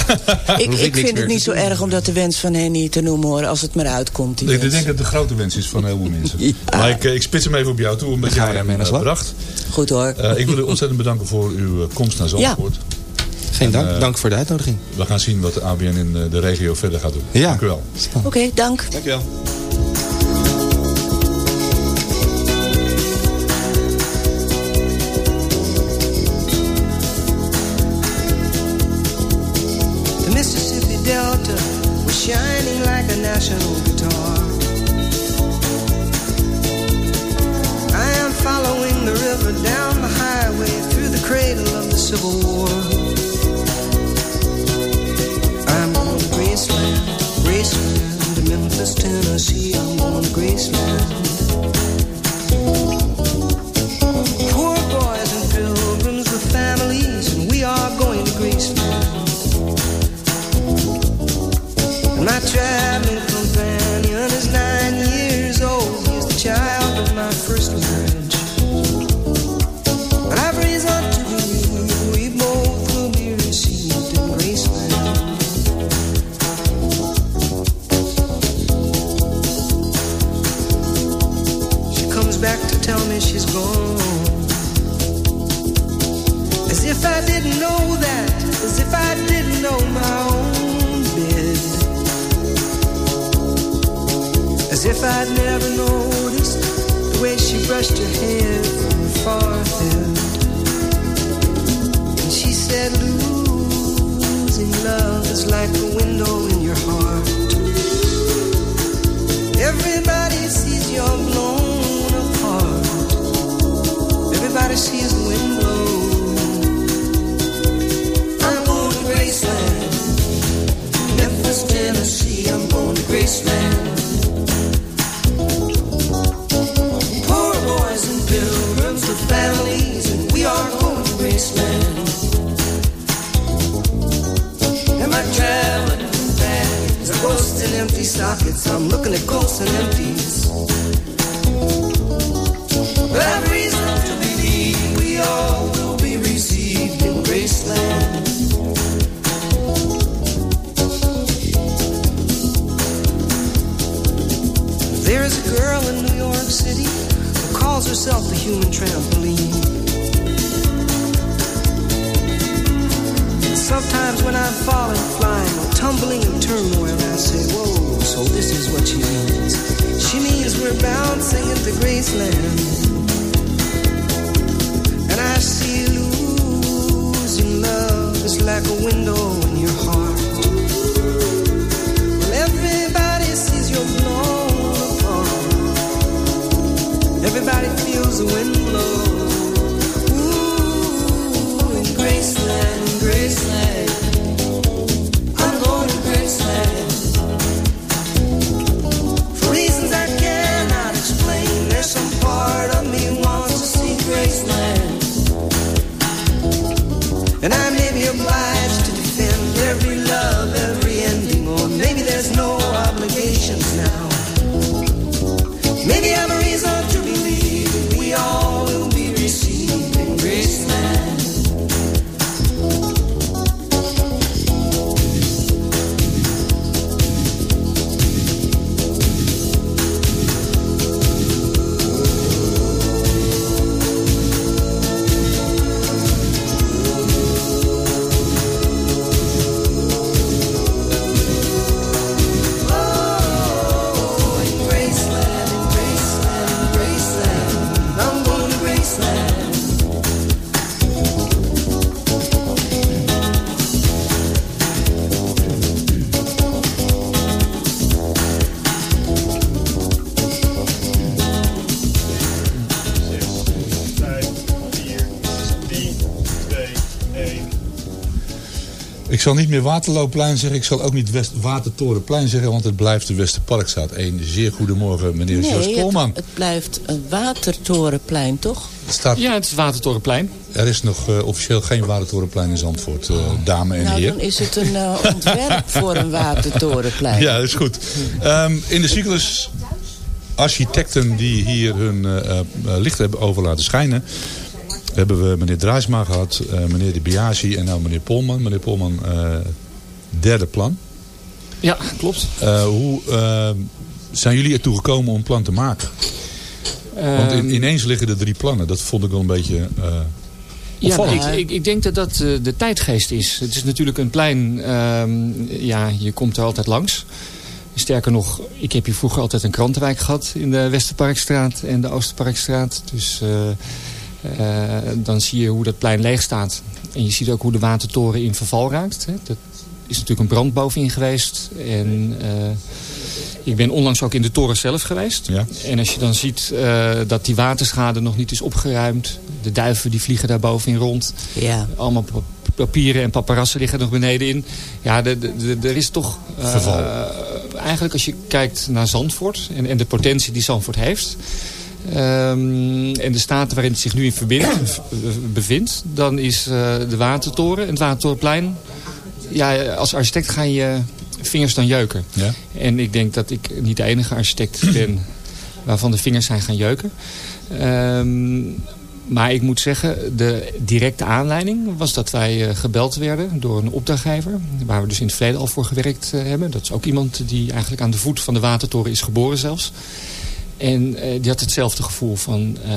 Ik, ik vind het niet zo erg om dat de wens van hen niet te noemen hoor, als het maar uitkomt. Die ik wens. denk dat het de grote wens is van heel veel mensen. Maar ik, ik spits hem even op jou toe, omdat jij hem bracht. Goed hoor. Eh, ik wil u ontzettend bedanken voor uw komst naar Zandvoort. Geen dank. eh, dank voor de uitnodiging. We gaan zien wat de ABN in eh, de regio verder gaat doen. Ja. Dank u wel. Oké, dank. Dankjewel. Delta was shining like a national guitar. I am following the river down the highway through the cradle of the Civil War. Memphis, Tennessee. I'm going to Graceland. Know that, as if I didn't know my own bed. As if I'd never noticed the way she brushed her hair from forehead. Ik zal niet meer Waterloopplein zeggen. Ik zal ook niet West Watertorenplein zeggen. Want het blijft de Westerparkstraat 1. Zeer goedemorgen meneer Jos Nee, Koolman. het, het blijft een watertorenplein, toch? Het staat, Ja, het is Watertorenplein. er is nog eh, officieel geen Watertorenplein in Zandvoort. eh, dame en Nou, heer. dan is het een eh, ontwerp voor een watertorenplein. Ja, dat is goed. Ehm, in de cyclus architecten die hier hun licht hebben over laten schijnen... hebben we meneer Draaisma gehad, eh, meneer De Biasi en nou meneer Polman. Meneer Polman, eh, derde plan. Ja, klopt. Eh, hoe zijn jullie ertoe gekomen om een plan te maken? Want in- Ehm, ineens liggen er drie plannen. Dat vond ik wel een beetje Ja, ik, ik, ik denk dat dat de tijdgeest is. Het is natuurlijk een plein, ehm, ja, je komt er altijd langs. Sterker nog, ik heb hier vroeger altijd een krantenwijk gehad in de Westerparkstraat en de Oosterparkstraat. Dus dan zie je hoe dat plein leeg staat. En je ziet ook hoe de watertoren in verval raakt. Hè. Dat is natuurlijk een brand bovenin geweest. En eh, ik ben onlangs ook in de toren zelf geweest. Ja. En als je dan ziet eh, dat die waterschade nog niet is opgeruimd. De duiven die vliegen daar bovenin rond. Ja. Allemaal pa- papieren en paparazzen liggen nog beneden in. Ja, er is toch... eh, Verval. eigenlijk als je kijkt naar Zandvoort en, en de potentie die Zandvoort heeft... ehm, en de staat waarin het zich nu in verbindt, v- bevindt... dan is eh, de Watertoren en het Watertorenplein... Ja, als architect gaan je vingers dan jeuken. Ja. En ik denk dat ik niet de enige architect ben waarvan de vingers zijn gaan jeuken. Ehm, maar ik moet zeggen, de directe aanleiding was dat wij eh, gebeld werden door een opdrachtgever. Waar we dus in het verleden al voor gewerkt eh, hebben. Dat is ook iemand die eigenlijk aan de voet van de Watertoren is geboren zelfs. En eh, die had hetzelfde gevoel van, eh,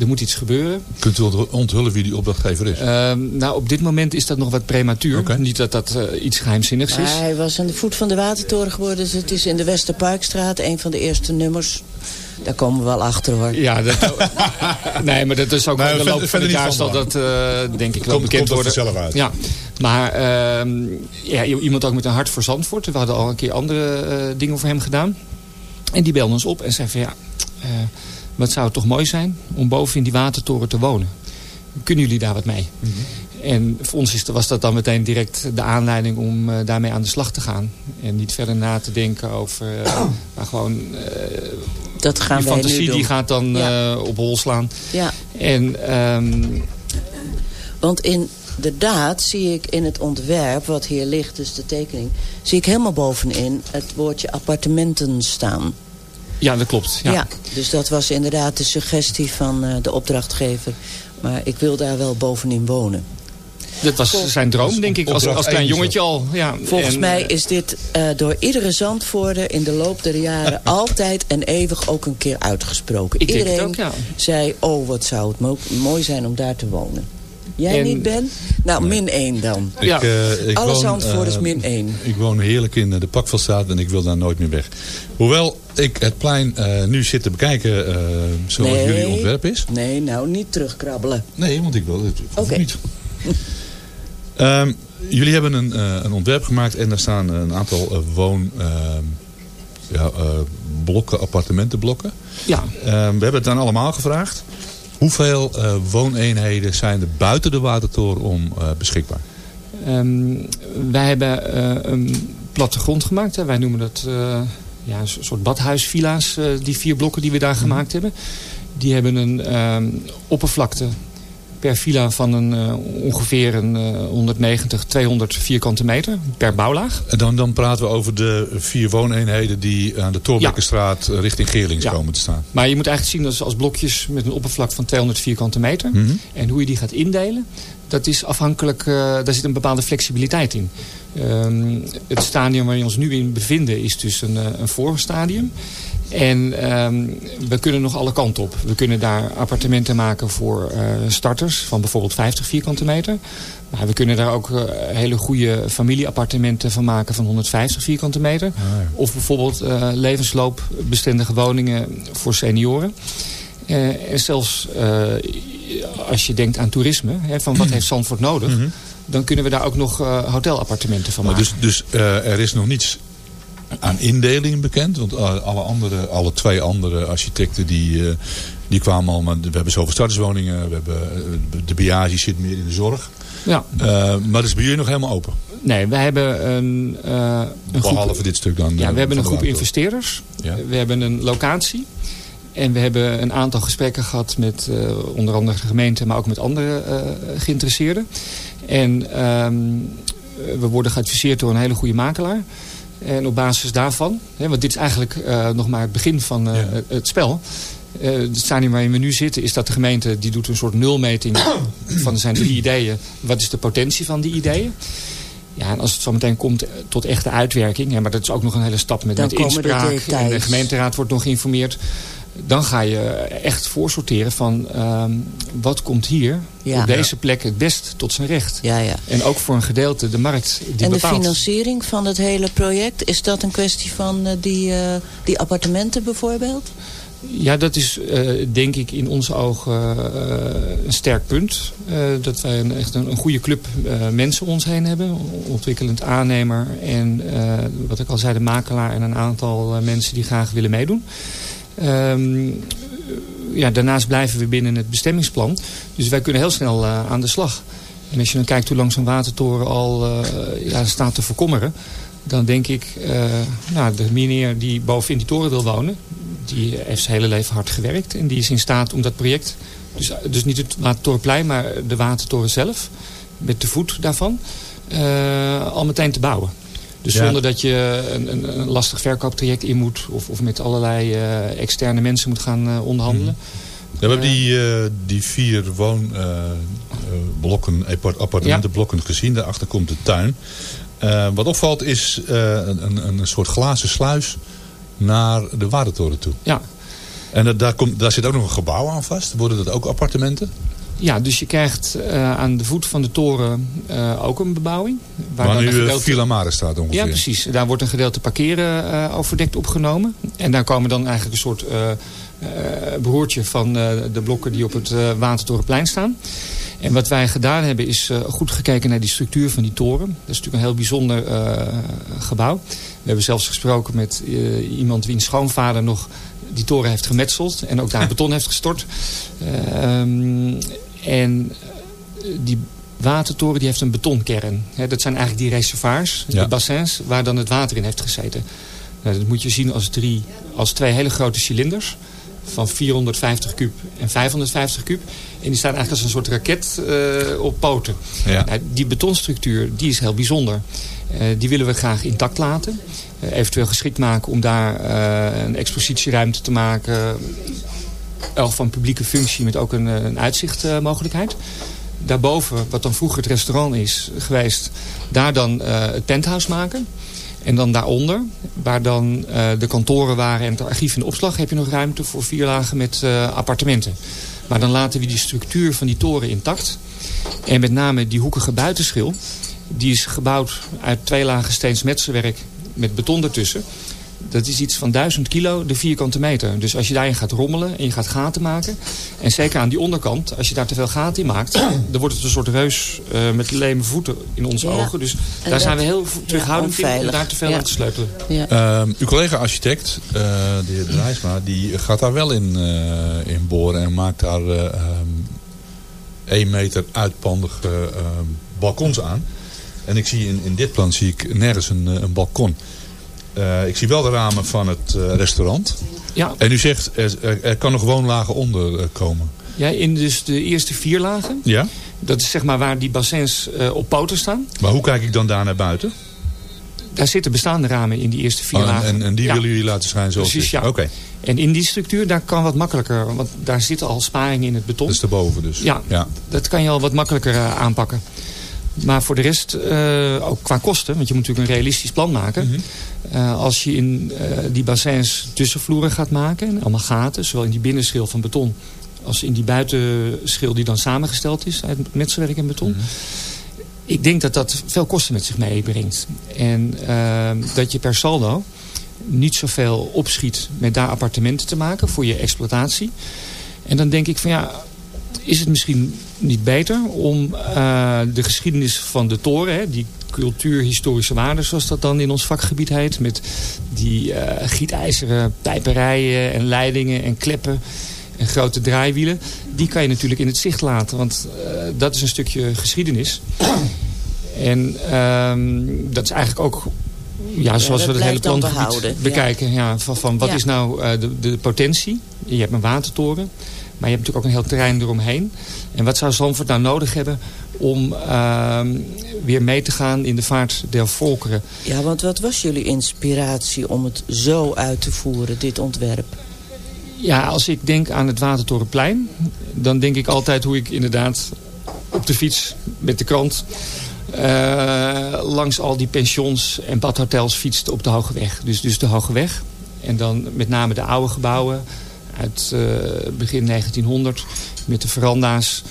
er moet iets gebeuren. Kunt u ont- onthullen wie die opdrachtgever is? Ehm, nou, op dit moment is dat nog wat prematuur. Niet dat dat eh, iets geheimzinnigs is. Hij was aan de voet van de Watertoren geworden. Dus het is in de Westerparkstraat, een van de eerste nummers. Daar komen we wel achter hoor. Ja, dat, nee, maar dat is ook Nee, in de loop van het jaar zal dat eh, denk ik wel Komt- bekend komt worden. uit. Ja, maar ehm, ja, iemand ook met een hart voor Zandvoort. We hadden al een keer andere dingen voor hem gedaan. En die belde ons op en zei van ja, eh, wat zou het toch mooi zijn om boven in die watertoren te wonen. Kunnen jullie daar wat mee? Mhm. En voor ons is, was dat dan meteen direct de aanleiding om eh, daarmee aan de slag te gaan. En niet verder na te denken over... eh, maar gewoon... eh, Dat gaan die wij nu fantasie doen. die gaat dan Ja. eh, op hol slaan. Ja. En ehm, Want inderdaad zie ik in het ontwerp wat hier ligt, dus de tekening... zie ik helemaal bovenin het woordje appartementen staan. ja, dat klopt. Ja. Ja. dus dat was inderdaad de suggestie van eh, de opdrachtgever. Maar ik wil daar wel bovenin wonen. Dat was zijn droom, denk ik, als, als klein jongetje al. Ja, Volgens en, mij eh, is dit eh, door iedere Zandvoorder in de loop der jaren altijd en eeuwig ook een keer uitgesproken. Ik denk het Iedereen ook, ja. zei, oh wat zou het mo- mooi zijn om daar te wonen. Jij En- niet, Ben? Nou, min 1 dan. Ik, eh, ik Alle woon, Zandvoorders eh, min 1. Ik woon heerlijk in de Pakvelstraat en ik wil daar nooit meer weg. Hoewel ik het plein eh, nu zit te bekijken eh, zoals Nee. jullie ontwerp is. Nee, nou niet terugkrabbelen. Nee, want ik wil het hoeft Oké. niet. Ehm, jullie hebben een, eh, een ontwerp gemaakt en daar staan een aantal woon... ehm, ja, eh, blokken, appartementenblokken. Ja. Ehm, we hebben het dan allemaal gevraagd. Hoeveel eh, wooneenheden zijn er buiten de Watertoren om eh, beschikbaar? Ehm, wij hebben eh, een plattegrond gemaakt. Hè. Wij noemen dat ja, een soort badhuisvilla's, die vier blokken die we daar gemaakt hebben. Die hebben een ehm, oppervlakte per villa van een, eh, ongeveer een eh, 190, 200 vierkante meter per bouwlaag. En dan, dan praten we over de vier wooneenheden die aan de Torbekkenstraat eh, richting Geerlings Ja. komen te staan. Maar je moet eigenlijk zien als, als blokjes met een oppervlak van 200 vierkante meter. Mhm. En hoe je die gaat indelen, dat is afhankelijk, eh, daar zit een bepaalde flexibiliteit in. Ehm, het stadium waar we ons nu in bevinden is dus een, eh, een voorstadium. En ehm, we kunnen nog alle kanten op. We kunnen daar appartementen maken voor eh, starters van bijvoorbeeld 50 vierkante meter. Maar we kunnen daar ook eh, hele goede familieappartementen van maken van 150 vierkante meter. Of bijvoorbeeld eh, levensloopbestendige woningen voor senioren. En zelfs als je denkt aan toerisme, hè, van wat heeft Zandvoort nodig... dan kunnen we daar ook nog hotelappartementen van maken. dus dus er is nog niets aan indeling bekend. Want alle, andere, alle twee andere architecten die, eh, die kwamen al... Maar we hebben zoveel starterswoningen. We hebben, eh, de bejaarden zit meer in de zorg. Ja. Eh, maar dat is bij jullie nog helemaal open. Nee, we hebben een, een groep... Behalve dit stuk dan. Ja, we hebben een groep investeerders. Ja. We hebben een locatie. En we hebben een aantal gesprekken gehad met onder andere de gemeente, maar ook met andere geïnteresseerden. En ehm, we worden geadviseerd door een hele goede makelaar. En op basis daarvan, hè, want dit is eigenlijk eh, nog maar het begin van eh, het- het spel. Eh het stadium waarin we nu zitten is dat de gemeente die doet een soort nulmeting van er zijn drie ideeën. Wat is de potentie van die ideeën? Ja, en als het zo meteen komt tot echte uitwerking, ja, maar dat is ook nog een hele stap met, met de inspraak. En de gemeenteraad wordt nog geïnformeerd. Dan ga je echt voorsorteren van ehm, wat komt hier Ja. op deze plek het best tot zijn recht. Ja, ja. En ook voor een gedeelte de markt die en de bepaalt. financiering van het hele project, is dat een kwestie van eh, die, eh, die appartementen bijvoorbeeld? Ja, dat is eh, denk ik in onze ogen een sterk punt. Dat wij een, echt een, een goede club mensen om ons heen hebben. Ontwikkelend aannemer en wat ik al zei, de makelaar en een aantal mensen die graag willen meedoen. Ehm, ja, daarnaast blijven we binnen het bestemmingsplan. Dus wij kunnen heel snel eh, aan de slag. En als je dan kijkt hoe lang zo'n watertoren al eh, ja, staat te verkommeren... dan denk ik, eh, nou, de meneer die boven in die toren wil wonen... die heeft zijn hele leven hard gewerkt. En die is in staat om dat project... dus, dus niet het Watertorenplein, maar de Watertoren zelf... met de voet daarvan, al meteen te bouwen. Dus Ja. zonder dat je een, een, een lastig verkooptraject in moet... of, of met allerlei eh, externe mensen moet gaan eh, onderhandelen. Ja, we hebben die, eh, die vier woonblokken, appartementenblokken gezien. Daarachter komt de tuin. Wat opvalt is een, een, een soort glazen sluis naar de watertoren toe. Ja. En dat, daar, komt, daar zit ook nog een gebouw aan vast. Worden dat ook appartementen? Ja, dus je krijgt eh, aan de voet van de toren eh, ook een bebouwing. Waar, dan nu eh, gedeelte- Villa Mare staat ongeveer. Ja, precies. Daar wordt een gedeelte parkeren eh, overdekt opgenomen. En daar komen dan eigenlijk een soort behoortje van de blokken die op het Watertorenplein staan. En wat wij gedaan hebben is goed gekeken naar die structuur van die toren. Dat is natuurlijk een heel bijzonder gebouw. We hebben zelfs gesproken met iemand wiens schoonvader nog die toren heeft gemetseld. En ook daar beton heeft gestort. Ehm, en eh, die watertoren die heeft een betonkern. Dat zijn eigenlijk die reservoirs, Ja. de bassins, waar dan het water in heeft gezeten. Nou, dat moet je zien als, drie, als twee hele grote cilinders van 450 kub en 550 kub. En die staan eigenlijk als een soort raket eh, op poten. Ja. Nou, die betonstructuur die is heel bijzonder. Eh, die willen we graag intact laten. Eventueel geschikt maken om daar een expositieruimte te maken. Elk van publieke functie met ook een, eh, een uitzichtmogelijkheid. Daarboven, wat dan vroeger het restaurant is geweest, daar dan eh, het penthouse maken. En dan daaronder, waar dan eh, de kantoren waren en het archief en de opslag... heb je nog ruimte voor vier lagen met appartementen. Maar dan laten we die structuur van die toren intact. En met name die hoekige buitenschil... die is gebouwd uit twee lagen steens metselwerk met beton ertussen. Dat is iets van 1000 kilo de vierkante meter. Dus als je daarin gaat rommelen en je gaat gaten maken... en zeker aan die onderkant, als je daar te veel gaten in maakt... dan wordt het een soort reus eh, met leme voeten in onze Ja. ogen. Dus En daar dat- zijn we heel ja, terughoudend in om daar te veel Ja. aan te sleutelen. Ja. Ehm, uw collega-architect, eh, de heer Drijsma, die gaat daar wel in, eh, in boren en maakt daar eh, ehm, één meter uitpandige ehm, balkons aan. En ik zie in, in dit plan zie ik nergens een, een balkon. Eh, ik zie wel de ramen van het eh, restaurant. Ja. En u zegt, er, kan nog woonlagen onder eh, komen. Ja, in dus de eerste vier lagen. Ja? Dat is zeg maar waar die bassins op poten staan. Maar hoe kijk ik dan daar naar buiten? Daar zitten bestaande ramen in die eerste vier Oh, en, lagen. en, en die Ja. willen jullie laten schijnen zoals Precies, dit? ja. Oké, En in die structuur, daar kan wat makkelijker. Want daar zitten al sparingen in het beton. dat is daarboven dus. Ja, ja. dat kan je al wat makkelijker aanpakken. Maar voor de rest, eh, ook qua kosten, want je moet natuurlijk een realistisch plan maken. Mhm. Eh, als je in eh, die bassins tussenvloeren gaat maken, en allemaal gaten, zowel in die binnenschil van beton als in die buitenschil die dan samengesteld is uit metselwerk en beton. Ik denk dat dat veel kosten met zich meebrengt. En eh, dat je per saldo niet zoveel opschiet met daar appartementen te maken voor je exploitatie. En dan denk ik van ja, is het misschien niet beter om eh, de geschiedenis van de toren, hè, die cultuurhistorische waarde zoals dat dan in ons vakgebied heet, met die eh, gietijzeren pijperijen en leidingen en kleppen en grote draaiwielen, die kan je natuurlijk in het zicht laten, want eh, dat is een stukje geschiedenis. En ehm, dat is eigenlijk ook ja, zoals dat we het hele ja. bekijken. Ja. van, van wat Ja. is nou de, de potentie? Je hebt een watertoren. Maar je hebt natuurlijk ook een heel terrein eromheen. En wat zou Zandvoort nou nodig hebben om ehm, weer mee te gaan in de vaart der volkeren? Ja, want wat was jullie inspiratie om het zo uit te voeren, dit ontwerp? Ja, als ik denk aan het Watertorenplein... dan denk ik altijd hoe ik inderdaad op de fiets met de krant... eh, langs al die pensions en badhotels fietste op de Hoge Weg. Dus, dus de Hoge Weg. En dan met name de oude gebouwen uit eh, begin 1900... met de veranda's,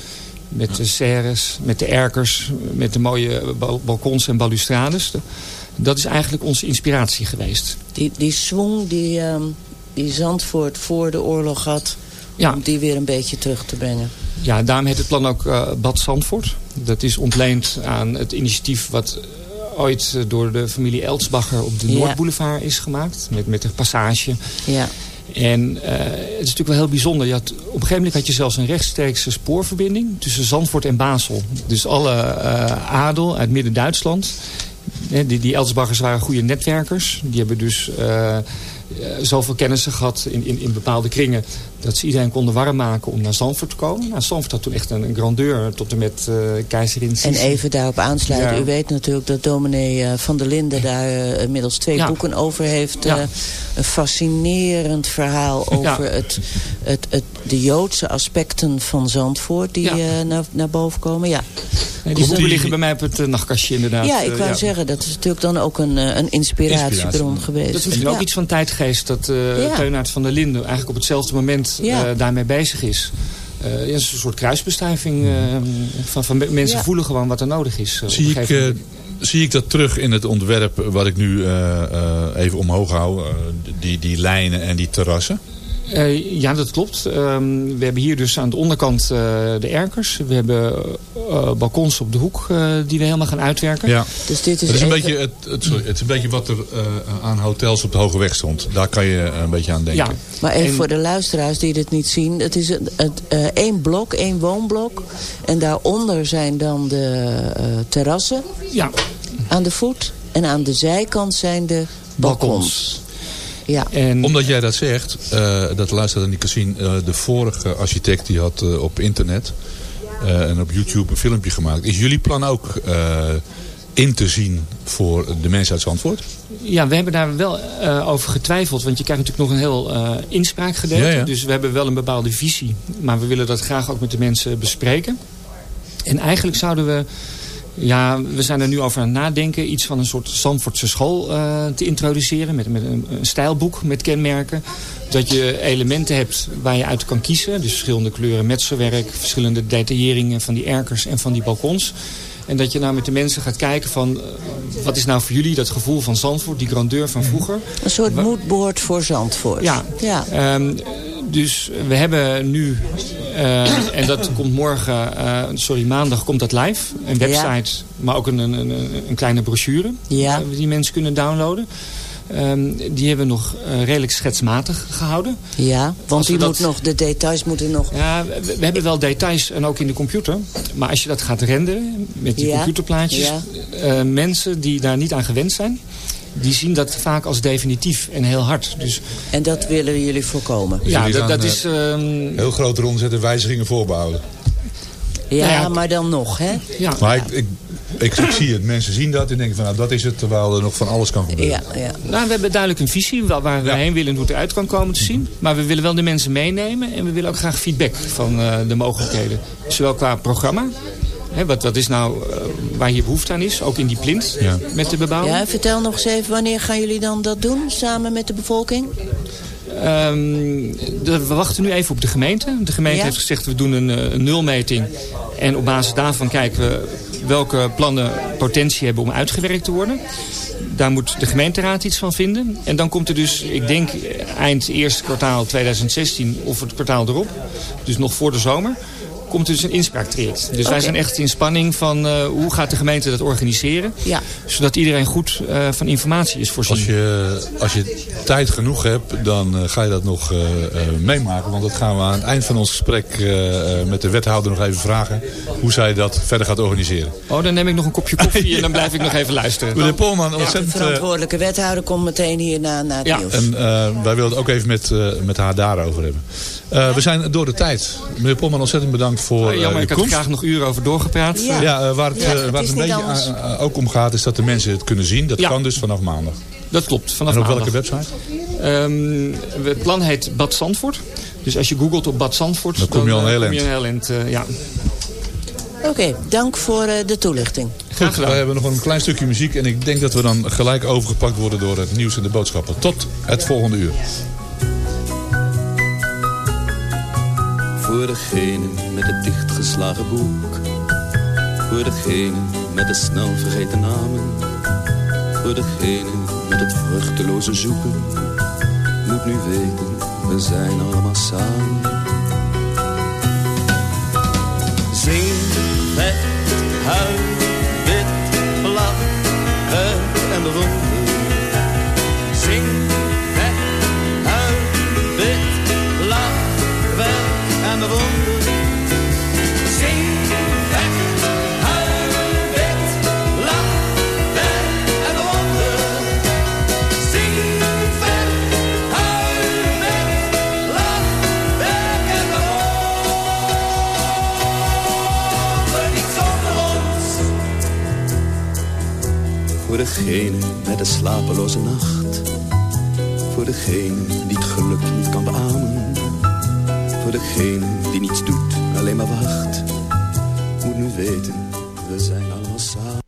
met de serres, met de erkers... met de mooie bal- balkons en balustrades. Dat is eigenlijk onze inspiratie geweest. Die, die swing, die, ehm, die Zandvoort voor de oorlog had... Ja. om die weer een beetje terug te brengen. Ja, daarom heet het plan ook eh, Bad Zandvoort. Dat is ontleend aan het initiatief wat eh, ooit door de familie Elsbacher op de. Noordboulevard is gemaakt. Met, met een passage. Ja. En eh, het is natuurlijk wel heel bijzonder. Je had, op een gegeven moment had je zelfs een rechtstreekse spoorverbinding tussen Zandvoort en Basel. Dus alle eh, adel uit Midden-Duitsland. Die, die waren goede netwerkers. Die hebben dus eh, zoveel kennissen gehad in, in, in bepaalde kringen... dat ze iedereen konden warm maken om naar Zandvoort te komen. Nou, Zandvoort had toen echt een, een grandeur tot en met eh keizerin En even daarop aansluiten. Ja. U weet natuurlijk dat dominee eh, Van der Linden daar eh, inmiddels twee Ja. boeken over heeft. Ja. eh, een fascinerend verhaal over Ja. het, het, het, de Joodse aspecten van Zandvoort die Ja. eh, naar, naar boven komen. Ja, Nee, die boeken liggen bij mij op het eh, nachtkastje inderdaad. ja ik Eh, wou zeggen, dat is natuurlijk dan ook een, eh, een inspiratiebron geweest. Dat is misschien ook iets van dat eh Ja. Teunaert van der Linden eigenlijk op hetzelfde moment Ja. eh, daarmee bezig is. Eh, ja, het is een soort kruisbestuiving eh, van, van me- mensen Ja. voelen gewoon wat er nodig is. op Zie ik, eh, zie ik dat terug in het ontwerp wat ik nu eh, eh, even omhoog hou? eh, die, die lijnen en die terrassen? Eh, ja, dat klopt. Ehm, we hebben hier dus aan de onderkant eh, de erkers. We hebben eh, balkons op de hoek eh, die we helemaal gaan uitwerken. Ja. Dus dit is, Het is, een even- beetje, het, het, sorry, het is een beetje wat er eh, aan hotels op de Hoge Weg stond. Daar kan je een beetje aan denken. Maar even En- voor de luisteraars die dit niet zien. Het is een, het, eh, één blok, één woonblok. En daaronder zijn dan de eh, terrassen Ja. aan de voet. En aan de zijkant zijn de balkons. Ja. Omdat jij dat zegt, eh, dat luistert aan die kan zien. eh, de vorige architect die had eh, op internet eh, en op YouTube een filmpje gemaakt. Is jullie plan ook eh, in te zien voor de mensen uit Zandvoort? Ja, we hebben daar wel eh, over getwijfeld. Want je krijgt natuurlijk nog een heel eh inspraakgedeelte. Ja, ja. Dus we hebben wel een bepaalde visie. Maar we willen dat graag ook met de mensen bespreken. En eigenlijk zouden we... Ja, we zijn er nu over aan het nadenken. Iets van een soort Zandvoortse school eh, te introduceren. Met, met een, een stijlboek met kenmerken. Dat je elementen hebt waar je uit kan kiezen. Dus verschillende kleuren metselwerk. Verschillende detailleringen van die erkers en van die balkons. En dat je nou met de mensen gaat kijken van... eh, wat is nou voor jullie dat gevoel van Zandvoort, die grandeur van vroeger? Een soort moodboard voor Zandvoort. Ja. ja. Ehm, dus we hebben nu, eh, en dat komt morgen, eh, sorry, maandag komt dat live. Een website, maar ook een, een, een, kleine brochure Ja. die mensen kunnen downloaden. Ehm, die hebben we nog eh, redelijk schetsmatig gehouden. Ja, want die dat- moet nog, de details moeten nog... Ja, we, we hebben wel details en ook in de computer. Maar als je dat gaat renderen met die Ja, computerplaatjes... ja. mensen die daar niet aan gewend zijn... die zien dat vaak als definitief en heel hard. Dus, En dat willen jullie voorkomen. ja, jullie dat, eh, is... ehm, Heel grote ronde zetten, wijzigingen voorbehouden. Ja, Nou ja, maar dan nog, hè? Ja. Maar ik, ik, ik, ik zie het. Mensen zien dat en denken van nou dat is het. Terwijl er nog van alles kan gebeuren. Ja, ja. Nou, we hebben duidelijk een visie waar waar we heen willen en hoe het eruit kan komen te zien. Maar we willen wel de mensen meenemen en we willen ook graag feedback van eh, de mogelijkheden. Zowel qua programma, hè, wat, wat is nou eh, waar hier behoefte aan is, ook in die plint Ja. met de bebouwing. Ja, vertel nog eens even, wanneer gaan jullie dan dat doen, samen met de bevolking? Ehm, de- we wachten nu even op de gemeente. De gemeente Ja. heeft gezegd we doen een, eh, een nulmeting. En op basis daarvan kijken we welke plannen potentie hebben om uitgewerkt te worden. Daar moet de gemeenteraad iets van vinden. En dan komt er dus, ik denk eind eerste kwartaal 2016 of het kwartaal erop. Dus nog voor de zomer. Komt er dus een inspraaktraject. Dus wij zijn echt in spanning van eh, hoe gaat de gemeente dat organiseren. Ja. Zodat iedereen goed eh, van informatie is voorzien. Als je, als je tijd genoeg hebt, dan eh, ga je dat nog eh, eh, meemaken. Want dat gaan we aan het eind van ons gesprek eh, eh, met de wethouder nog even vragen. Hoe zij dat verder gaat organiseren. Oh, dan neem ik nog een kopje koffie en dan blijf ik nog even luisteren. Meneer Polman, De ontzettend... eh, verantwoordelijke wethouder komt meteen hierna naar het Ja. nieuws. En eh, wij willen het ook even met, eh, met haar daarover hebben. Eh, we zijn door de tijd. Meneer Polman, ontzettend bedankt voor eh, Jammer, de ik had er graag nog uren over doorgepraat. Ja. Ja, eh, waar het, Ja, eh, het waar het een beetje aan- ook om gaat, is dat de mensen het kunnen zien. Dat Ja. kan dus vanaf maandag. Dat klopt, vanaf en op maandag. welke website? Ehm, het plan heet Bad Zandvoort. Dus als je googelt op Bad Zandvoort... Dan kom je al een eh, heel kom je eind. een heel eind, eh, ja. Oké, dank voor eh, de toelichting. Graag Goed, gedaan. wij hebben nog een klein stukje muziek. En ik denk dat we dan gelijk overgepakt worden door het nieuws en de boodschappen. Tot het volgende uur. Voor degene met het dichtgeslagen boek. Voor degene met de snel vergeten namen. Voor degene met het vruchteloze zoeken. Moet nu weten, we zijn allemaal samen. Zing, vet, huil, degene met de slapeloze nacht. Voor degene die het geluk niet kan beamen. Voor degene die niets doet, alleen maar wacht. Moet nu weten, we zijn allemaal samen.